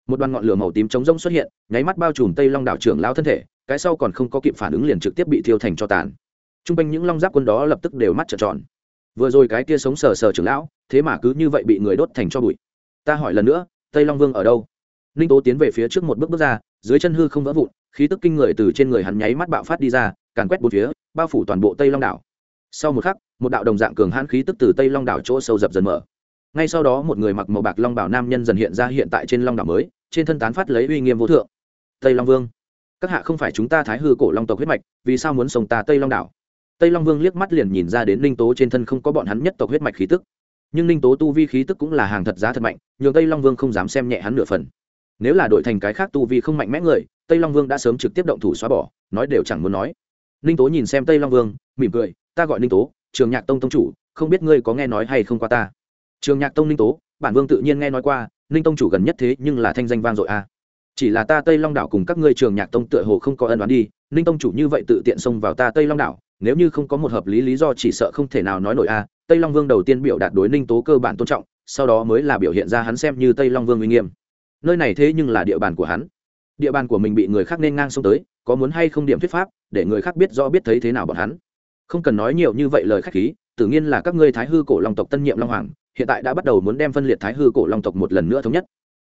một đoàn ngọn lửa màu tím chống rông xuất hiện, nháy mắt bao trùm tây long đảo trưởng lão thân thể, cái sau còn không có kịp phản ứng liền trực tiếp bị thiêu thành cho tàn. T r u n g quanh những long giáp quân đó lập tức đều mắt trợn tròn. Vừa rồi cái kia sống sờ sờ trưởng lão, thế mà cứ như vậy bị người đốt thành cho bụi ta hỏi lần nữa, tây long vương ở đâu? Ninh tố tiến về phía trước một bước bước ra, dưới chân hư không vỡ vụn, khí tức kinh người từ trên người hắn nháy mắt bạo phát đi ra, càn quét bốn phía, bao phủ toàn bộ tây long đảo. Sau một khắc, một đạo đồng dạng cường hãn khí tức từ tây long đảo chỗ sâu dập dần mở. Ngay sau đó một người mặc màu bạc long bảo nam nhân dần hiện ra hiện tại trên long đảo mới, trên thân tán phát lấy uy nghiêm vô thượng. Tây long vương, các hạ không phải chúng ta thái hư cổ long tộc huyết mạch, vì sao muốn sống ta tây long đảo? Tây long vương liếc mắt liền nhìn ra đến ninh tố trên thân không có bọn hắn nhất tộc huyết mạch khí tức. Nhưng ninh tố tu vi khí tức cũng là hàng thật giá thật mạnh nhường tây long vương không dám xem nhẹ hắn nửa phần. Nếu là đội thành cái khác tu vi không mạnh mẽ người, tây long vương đã sớm trực tiếp động thủ xóa bỏ, nói đều chẳng muốn nói. Ninh tố nhìn xem tây long vương, mỉm cười, ta gọi ninh tố, trường nhạc tông tông chủ, không biết ngươi có nghe nói hay không qua ta? Trường nhạc tông ninh tố, bản vương tự nhiên nghe nói qua, ninh tông chủ gần nhất thế nhưng là thanh danh vang dội a. Chỉ là ta tây long đảo cùng các ngươi trường nhạc tông tựa hồ không có ân đoán đi, ninh tông chủ như vậy tự tiện xông vào ta tây long đảo, nếu như không có một hợp lý lý do chỉ sợ không thể nào nói nổi a. Tây long vương đầu tiên biểu đạt đối ninh tố cơ bản tôn trọng sau đó mới là biểu hiện ra hắn xem như tây long vương uy nghiêm. Nơi này thế nhưng là địa bàn của hắn. Địa bàn của mình bị người khác nên ngang xông tới, có muốn hay không điểm thuyết pháp, để người khác biết rõ biết thấy thế nào bọn hắn. Không cần nói nhiều như vậy lời khách khí, tự nhiên là các ngươi thái hư cổ long tộc tân nhiệm long hoàng, hiện tại đã bắt đầu muốn đem phân liệt thái hư cổ long tộc một lần nữa thống nhất.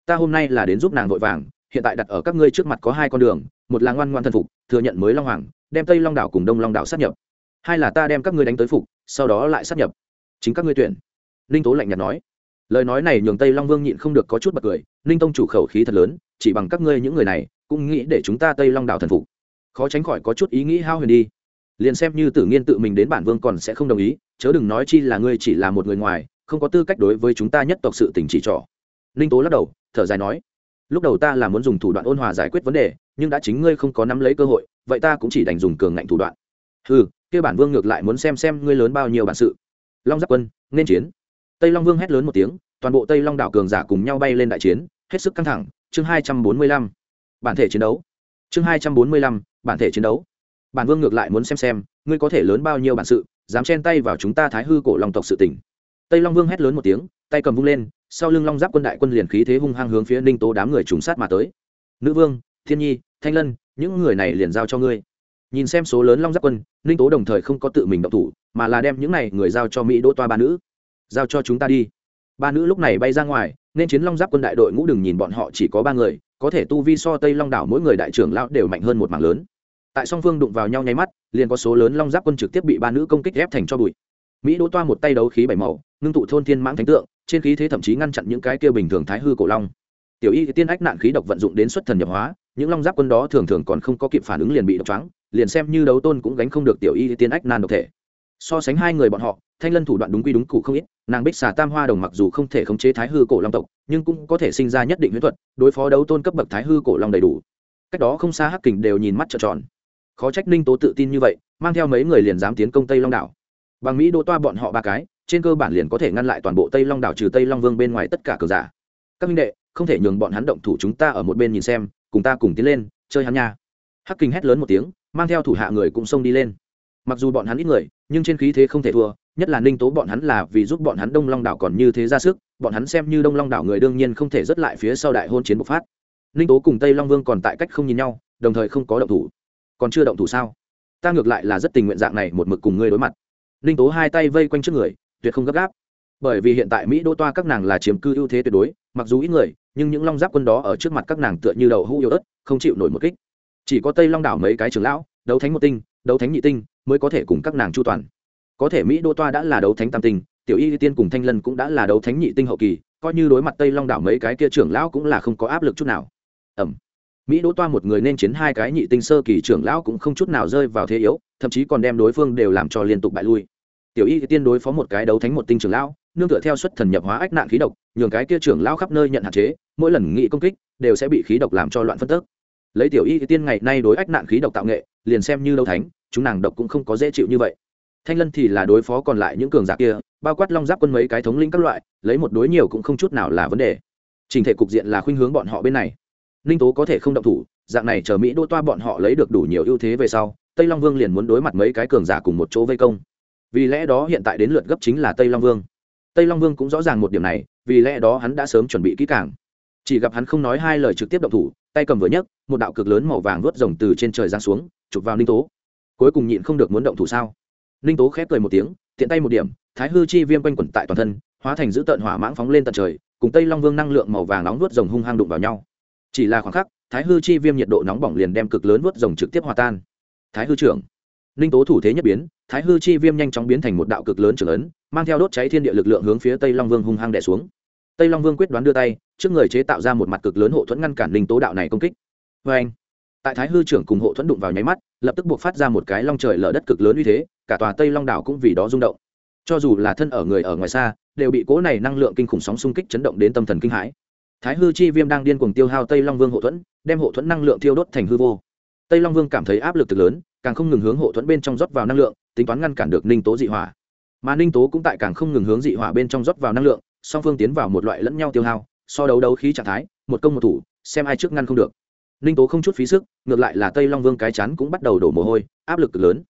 Ta hôm nay là đến giúp nàng vội vàng, hiện tại đặt ở các ngươi trước mặt có hai con đường, một là ngoan ngoan thần phục, thừa nhận mới long hoàng, đem tây long đảo cùng đông long đảo sát nhập. Hai là ta đem các ngươi đánh tới phục, sau đó lại sát nhập. Chính các ngươi tuyển. Ninh tố lạnh nhạt nói lời nói này nhường tây long vương nhịn không được có chút bật cười, ninh tông chủ khẩu khí thật lớn, chỉ bằng các ngươi những người này, cũng nghĩ để chúng ta tây long đảo thần phục. Khó tránh khỏi có chút ý nghĩ hao huyền đi. Liền xem như tử nghiên tự mình đến bản vương còn sẽ không đồng ý, chớ đừng nói chi là ngươi chỉ là một người ngoài, không có tư cách đối với chúng ta nhất tộc sự tình chỉ trỏ. Ninh tố lắc đầu, thở dài nói, lúc đầu ta là muốn dùng thủ đoạn ôn hòa giải quyết vấn đề, nhưng đã chính ngươi không có nắm lấy cơ hội, vậy ta cũng chỉ đành dùng cường ngạnh thủ đoạn. Ừ kia bản vương ngược lại muốn xem xem ngươi lớn bao nhiêu bản sự. Long giáp quân, nên chiến tây long vương hét lớn một tiếng, toàn bộ tây long đảo cường giả cùng nhau bay lên đại chiến, hết sức căng thẳng. Chương hai trăm bốn mươi lăm, bản thể chiến đấu. Chương hai trăm bốn mươi lăm, bản thể chiến đấu. Bản vương ngược lại muốn xem xem, ngươi có thể lớn bao nhiêu bản sự, dám chen tay vào chúng ta thái hư cổ long tộc sự tỉnh tây long vương hét lớn một tiếng, tay cầm vung lên, sau lưng long giáp quân đại quân liền khí thế hung hăng hướng phía ninh tố đám người trùng sát mà tới. Nữ vương, thiên nhi, thanh lân, những người này liền giao cho ngươi. Nhìn xem số lớn long giáp quân, ninh tố đồng thời không có tự mình động thủ, mà là đem những này người giao cho mỹ đỗ toa ba nữ giao cho chúng ta đi. Ba nữ lúc này bay ra ngoài, nên chiến long giáp quân đại đội ngũ đừng nhìn bọn họ chỉ có ba người, có thể tu vi so tây long đảo mỗi người đại trưởng lão đều mạnh hơn một mảng lớn. Tại song phương đụng vào nhau nháy mắt, liền có số lớn long giáp quân trực tiếp bị ba nữ công kích ép thành cho bụi. Mỹ đỗ toa một tay đấu khí bảy màu, ngưng tụ thôn thiên mãng thánh tượng, trên khí thế thậm chí ngăn chặn những cái kia bình thường thái hư cổ long. Tiểu y tiên ách nạn khí độc vận dụng đến xuất thần nhập hóa, những long giáp quân đó thường thường còn không có kịp phản ứng liền bị độc trắng liền xem như đấu tôn cũng gánh không được tiểu y tiên ách nan độc thể so sánh hai người bọn họ, thanh lân thủ đoạn đúng quy đúng cụ không ít, nàng bích xà tam hoa đồng mặc dù không thể khống chế thái hư cổ long tộc, nhưng cũng có thể sinh ra nhất định huyễn thuật, đối phó đấu tôn cấp bậc thái hư cổ long đầy đủ. Cách đó không xa hắc kình đều nhìn mắt trợn tròn. Khó trách ninh tố tự tin như vậy, mang theo mấy người liền dám tiến công tây long đảo. Bằng mỹ đô toa bọn họ ba cái, trên cơ bản liền có thể ngăn lại toàn bộ tây long đảo trừ tây long vương bên ngoài tất cả cờ giả. Các minh đệ, không thể nhường bọn hắn động thủ chúng ta ở một bên nhìn xem, cùng ta cùng tiến lên, chơi hắn nha. Hắc kinh hét lớn một tiếng, mang theo thủ hạ người cũng xông đi lên mặc dù bọn hắn ít người, nhưng trên khí thế không thể thua, nhất là ninh tố bọn hắn là vì giúp bọn hắn đông long đảo còn như thế ra sức, bọn hắn xem như đông long đảo người đương nhiên không thể dứt lại phía sau đại hôn chiến bộc phát. Ninh tố cùng tây long vương còn tại cách không nhìn nhau, đồng thời không có động thủ. Còn chưa động thủ sao? Ta ngược lại là rất tình nguyện dạng này một mực cùng ngươi đối mặt. Ninh tố hai tay vây quanh trước người, tuyệt không gấp gáp. Bởi vì hiện tại mỹ đô toa các nàng là chiếm cư ưu thế tuyệt đối, mặc dù ít người, nhưng những long giáp quân đó ở trước mặt các nàng tựa như đầu hũ yếu ớt, không chịu nổi một kích. Chỉ có tây long đảo mấy cái trưởng lão, đấu thánh một tinh, đấu thánh nhị tinh mới có thể cùng các nàng chu toàn. Có thể mỹ đô toa đã là đấu thánh tam tinh, tiểu y tiên cùng thanh lân cũng đã là đấu thánh nhị tinh hậu kỳ, coi như đối mặt tây long đảo mấy cái kia trưởng lão cũng là không có áp lực chút nào. Ẩm. Mỹ đỗ toa một người nên chiến hai cái nhị tinh sơ kỳ trưởng lão cũng không chút nào rơi vào thế yếu, thậm chí còn đem đối phương đều làm cho liên tục bại lui. Tiểu y tiên đối phó một cái đấu thánh một tinh trưởng lão, nương tựa theo xuất thần nhập hóa ách nạn khí độc, nhường cái kia trưởng lão khắp nơi nhận hạn chế, mỗi lần nghị công kích, đều sẽ bị khí độc làm cho loạn phân tức. Lấy tiểu y tiên ngày nay đối ách nạn khí độc tạo nghệ liền xem như đấu thánh, chúng nàng độc cũng không có dễ chịu như vậy. Thanh lân thì là đối phó còn lại những cường giả kia, bao quát long giáp quân mấy cái thống linh các loại, lấy một đối nhiều cũng không chút nào là vấn đề. Trình thể cục diện là khuynh hướng bọn họ bên này. Ninh tố có thể không động thủ, dạng này chờ mỹ đô toa bọn họ lấy được đủ nhiều ưu thế về sau, tây long vương liền muốn đối mặt mấy cái cường giả cùng một chỗ vây công. Vì lẽ đó hiện tại đến lượt gấp chính là tây long vương. Tây long vương cũng rõ ràng một điểm này, vì lẽ đó hắn đã sớm chuẩn bị kỹ càng. Chỉ gặp hắn không nói hai lời trực tiếp động thủ, tay cầm vừa nhấc, một đạo cực lớn màu vàng vớt rồng từ trên trời giáng xuống chụp vào ninh tố. Cuối cùng nhịn không được muốn động thủ sao? Ninh tố khép cười một tiếng, tiện tay một điểm, thái hư chi viêm quanh quẩn tại toàn thân, hóa thành giữ tợn hỏa mãng phóng lên tận trời, cùng tây long vương năng lượng màu vàng nóng vớt rồng hung hăng đụng vào nhau. Chỉ là khoảng khắc, thái hư chi viêm nhiệt độ nóng bỏng liền đem cực lớn vớt rồng trực tiếp hòa tan. Thái hư trưởng, ninh tố thủ thế nhất biến, thái hư chi viêm nhanh chóng biến thành một đạo cực lớn trưởng lớn mang theo đốt cháy thiên địa lực lượng hướng phía tây long vương hung hăng đẻ xuống. Tây long vương quyết đoán đưa tay, trước người chế tạo ra một mặt cực lớn hộ thuẫn ngăn cản ninh tố đạo này công kích. Vê anh tại thái hư trưởng cùng hộ thuẫn đụng vào nháy mắt, lập tức buộc phát ra một cái long trời lở đất cực lớn uy thế, cả tòa tây long đảo cũng vì đó rung động. Cho dù là thân ở người ở ngoài xa, đều bị cố này năng lượng kinh khủng sóng xung kích chấn động đến tâm thần kinh hãi. Thái hư chi viêm đang điên cuồng tiêu hao tây long vương hộ thuẫn, đem hộ thuẫn năng lượng tiêu đốt thành hư vô. Tây long vương cảm thấy áp lực từ lớn, càng không ngừng hướng hộ thuẫn bên trong rót vào năng lượng, tính toán ngăn cản được ninh tố dị hỏa. Mà ninh tố cũng tại càng không ngừng hướng dị hỏa bên trong rót vào năng lượng, song phương tiến vào một loại lẫn nhau tiêu hao, so đấu đấu khí trạng thái, một công một thủ, xem ai trước ngăn không được ninh tố không chút phí sức, ngược lại là tây long vương cái chắn cũng bắt đầu đổ mồ hôi, áp lực cực lớn.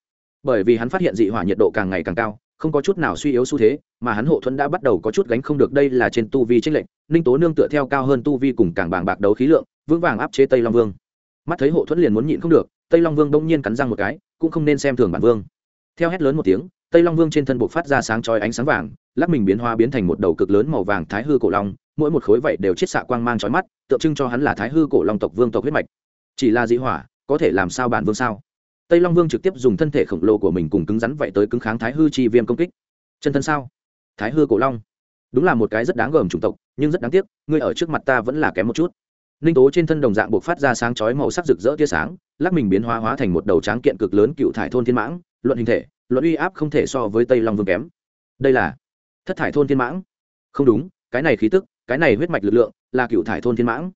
Bởi vì hắn phát hiện dị hỏa nhiệt độ càng ngày càng cao, không có chút nào suy yếu xu thế, mà hắn hộ thuẫn đã bắt đầu có chút gánh không được đây là trên tu vi trích lệnh ninh tố nương tựa theo cao hơn tu vi cùng càng bàng bạc đấu khí lượng, vững vàng áp chế tây long vương. Mắt thấy hộ thuẫn liền muốn nhịn không được, tây long vương đông nhiên cắn răng một cái, cũng không nên xem thường bản vương. Theo hét lớn một tiếng, tây long vương trên thân buộc phát ra sáng chói ánh sáng vàng, lắc mình biến hóa biến thành một đầu cực lớn màu vàng thái hư cổ long mỗi một khối vậy đều chiết xạ quang mang chói mắt, tượng trưng cho hắn là thái hư cổ long tộc vương tộc huyết mạch. Chỉ là dị hỏa, có thể làm sao bản vương sao? Tây long vương trực tiếp dùng thân thể khổng lồ của mình cùng cứng rắn vậy tới cứng kháng thái hư chi viêm công kích. Chân thân sao? Thái hư cổ long. Đúng là một cái rất đáng gờm chủng tộc, nhưng rất đáng tiếc, ngươi ở trước mặt ta vẫn là kém một chút. Ninh tố trên thân đồng dạng buộc phát ra sáng chói màu sắc rực rỡ tia sáng, lắc mình biến hóa hóa thành một đầu tráng kiện cực lớn cựu thải thôn thiên mãng, luận hình thể, luận uy áp không thể so với tây long vương kém. Đây là thất thải thôn thiên mãng. Không đúng, cái này khí tức cái này huyết mạch lực lượng là cựu thải thôn thiên mãng.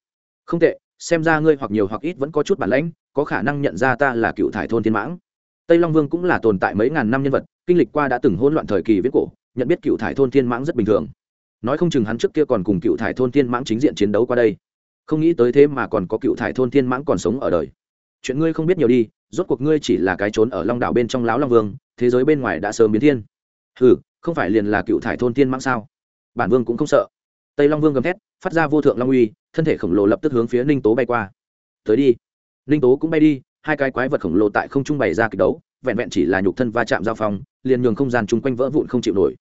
Không tệ, xem ra ngươi hoặc nhiều hoặc ít vẫn có chút bản lãnh, có khả năng nhận ra ta là cựu thải thôn thiên mãng. Tây long vương cũng là tồn tại mấy ngàn năm nhân vật, kinh lịch qua đã từng hỗn loạn thời kỳ viết cổ, nhận biết cựu thải thôn thiên mãng rất bình thường. Nói không chừng hắn trước kia còn cùng cựu thải thôn thiên mãng chính diện chiến đấu qua đây. Không nghĩ tới thế mà còn có cựu thải thôn thiên mãng còn sống ở đời. Chuyện ngươi không biết nhiều đi, rốt cuộc ngươi chỉ là cái trốn ở long đảo bên trong láo long vương, thế giới bên ngoài đã sớm biến thiên. Ừ không phải liền là cựu thải thôn thiên mãng sao? Bản vương cũng không sợ tây long vương gầm thét, phát ra vô thượng long uy, thân thể khổng lồ lập tức hướng phía ninh tố bay qua. Tới đi. Ninh tố cũng bay đi, hai cái quái vật khổng lồ tại không trung bày ra kịch đấu, vẹn vẹn chỉ là nhục thân va chạm giao phong, liền nhường không gian chung quanh vỡ vụn không chịu nổi.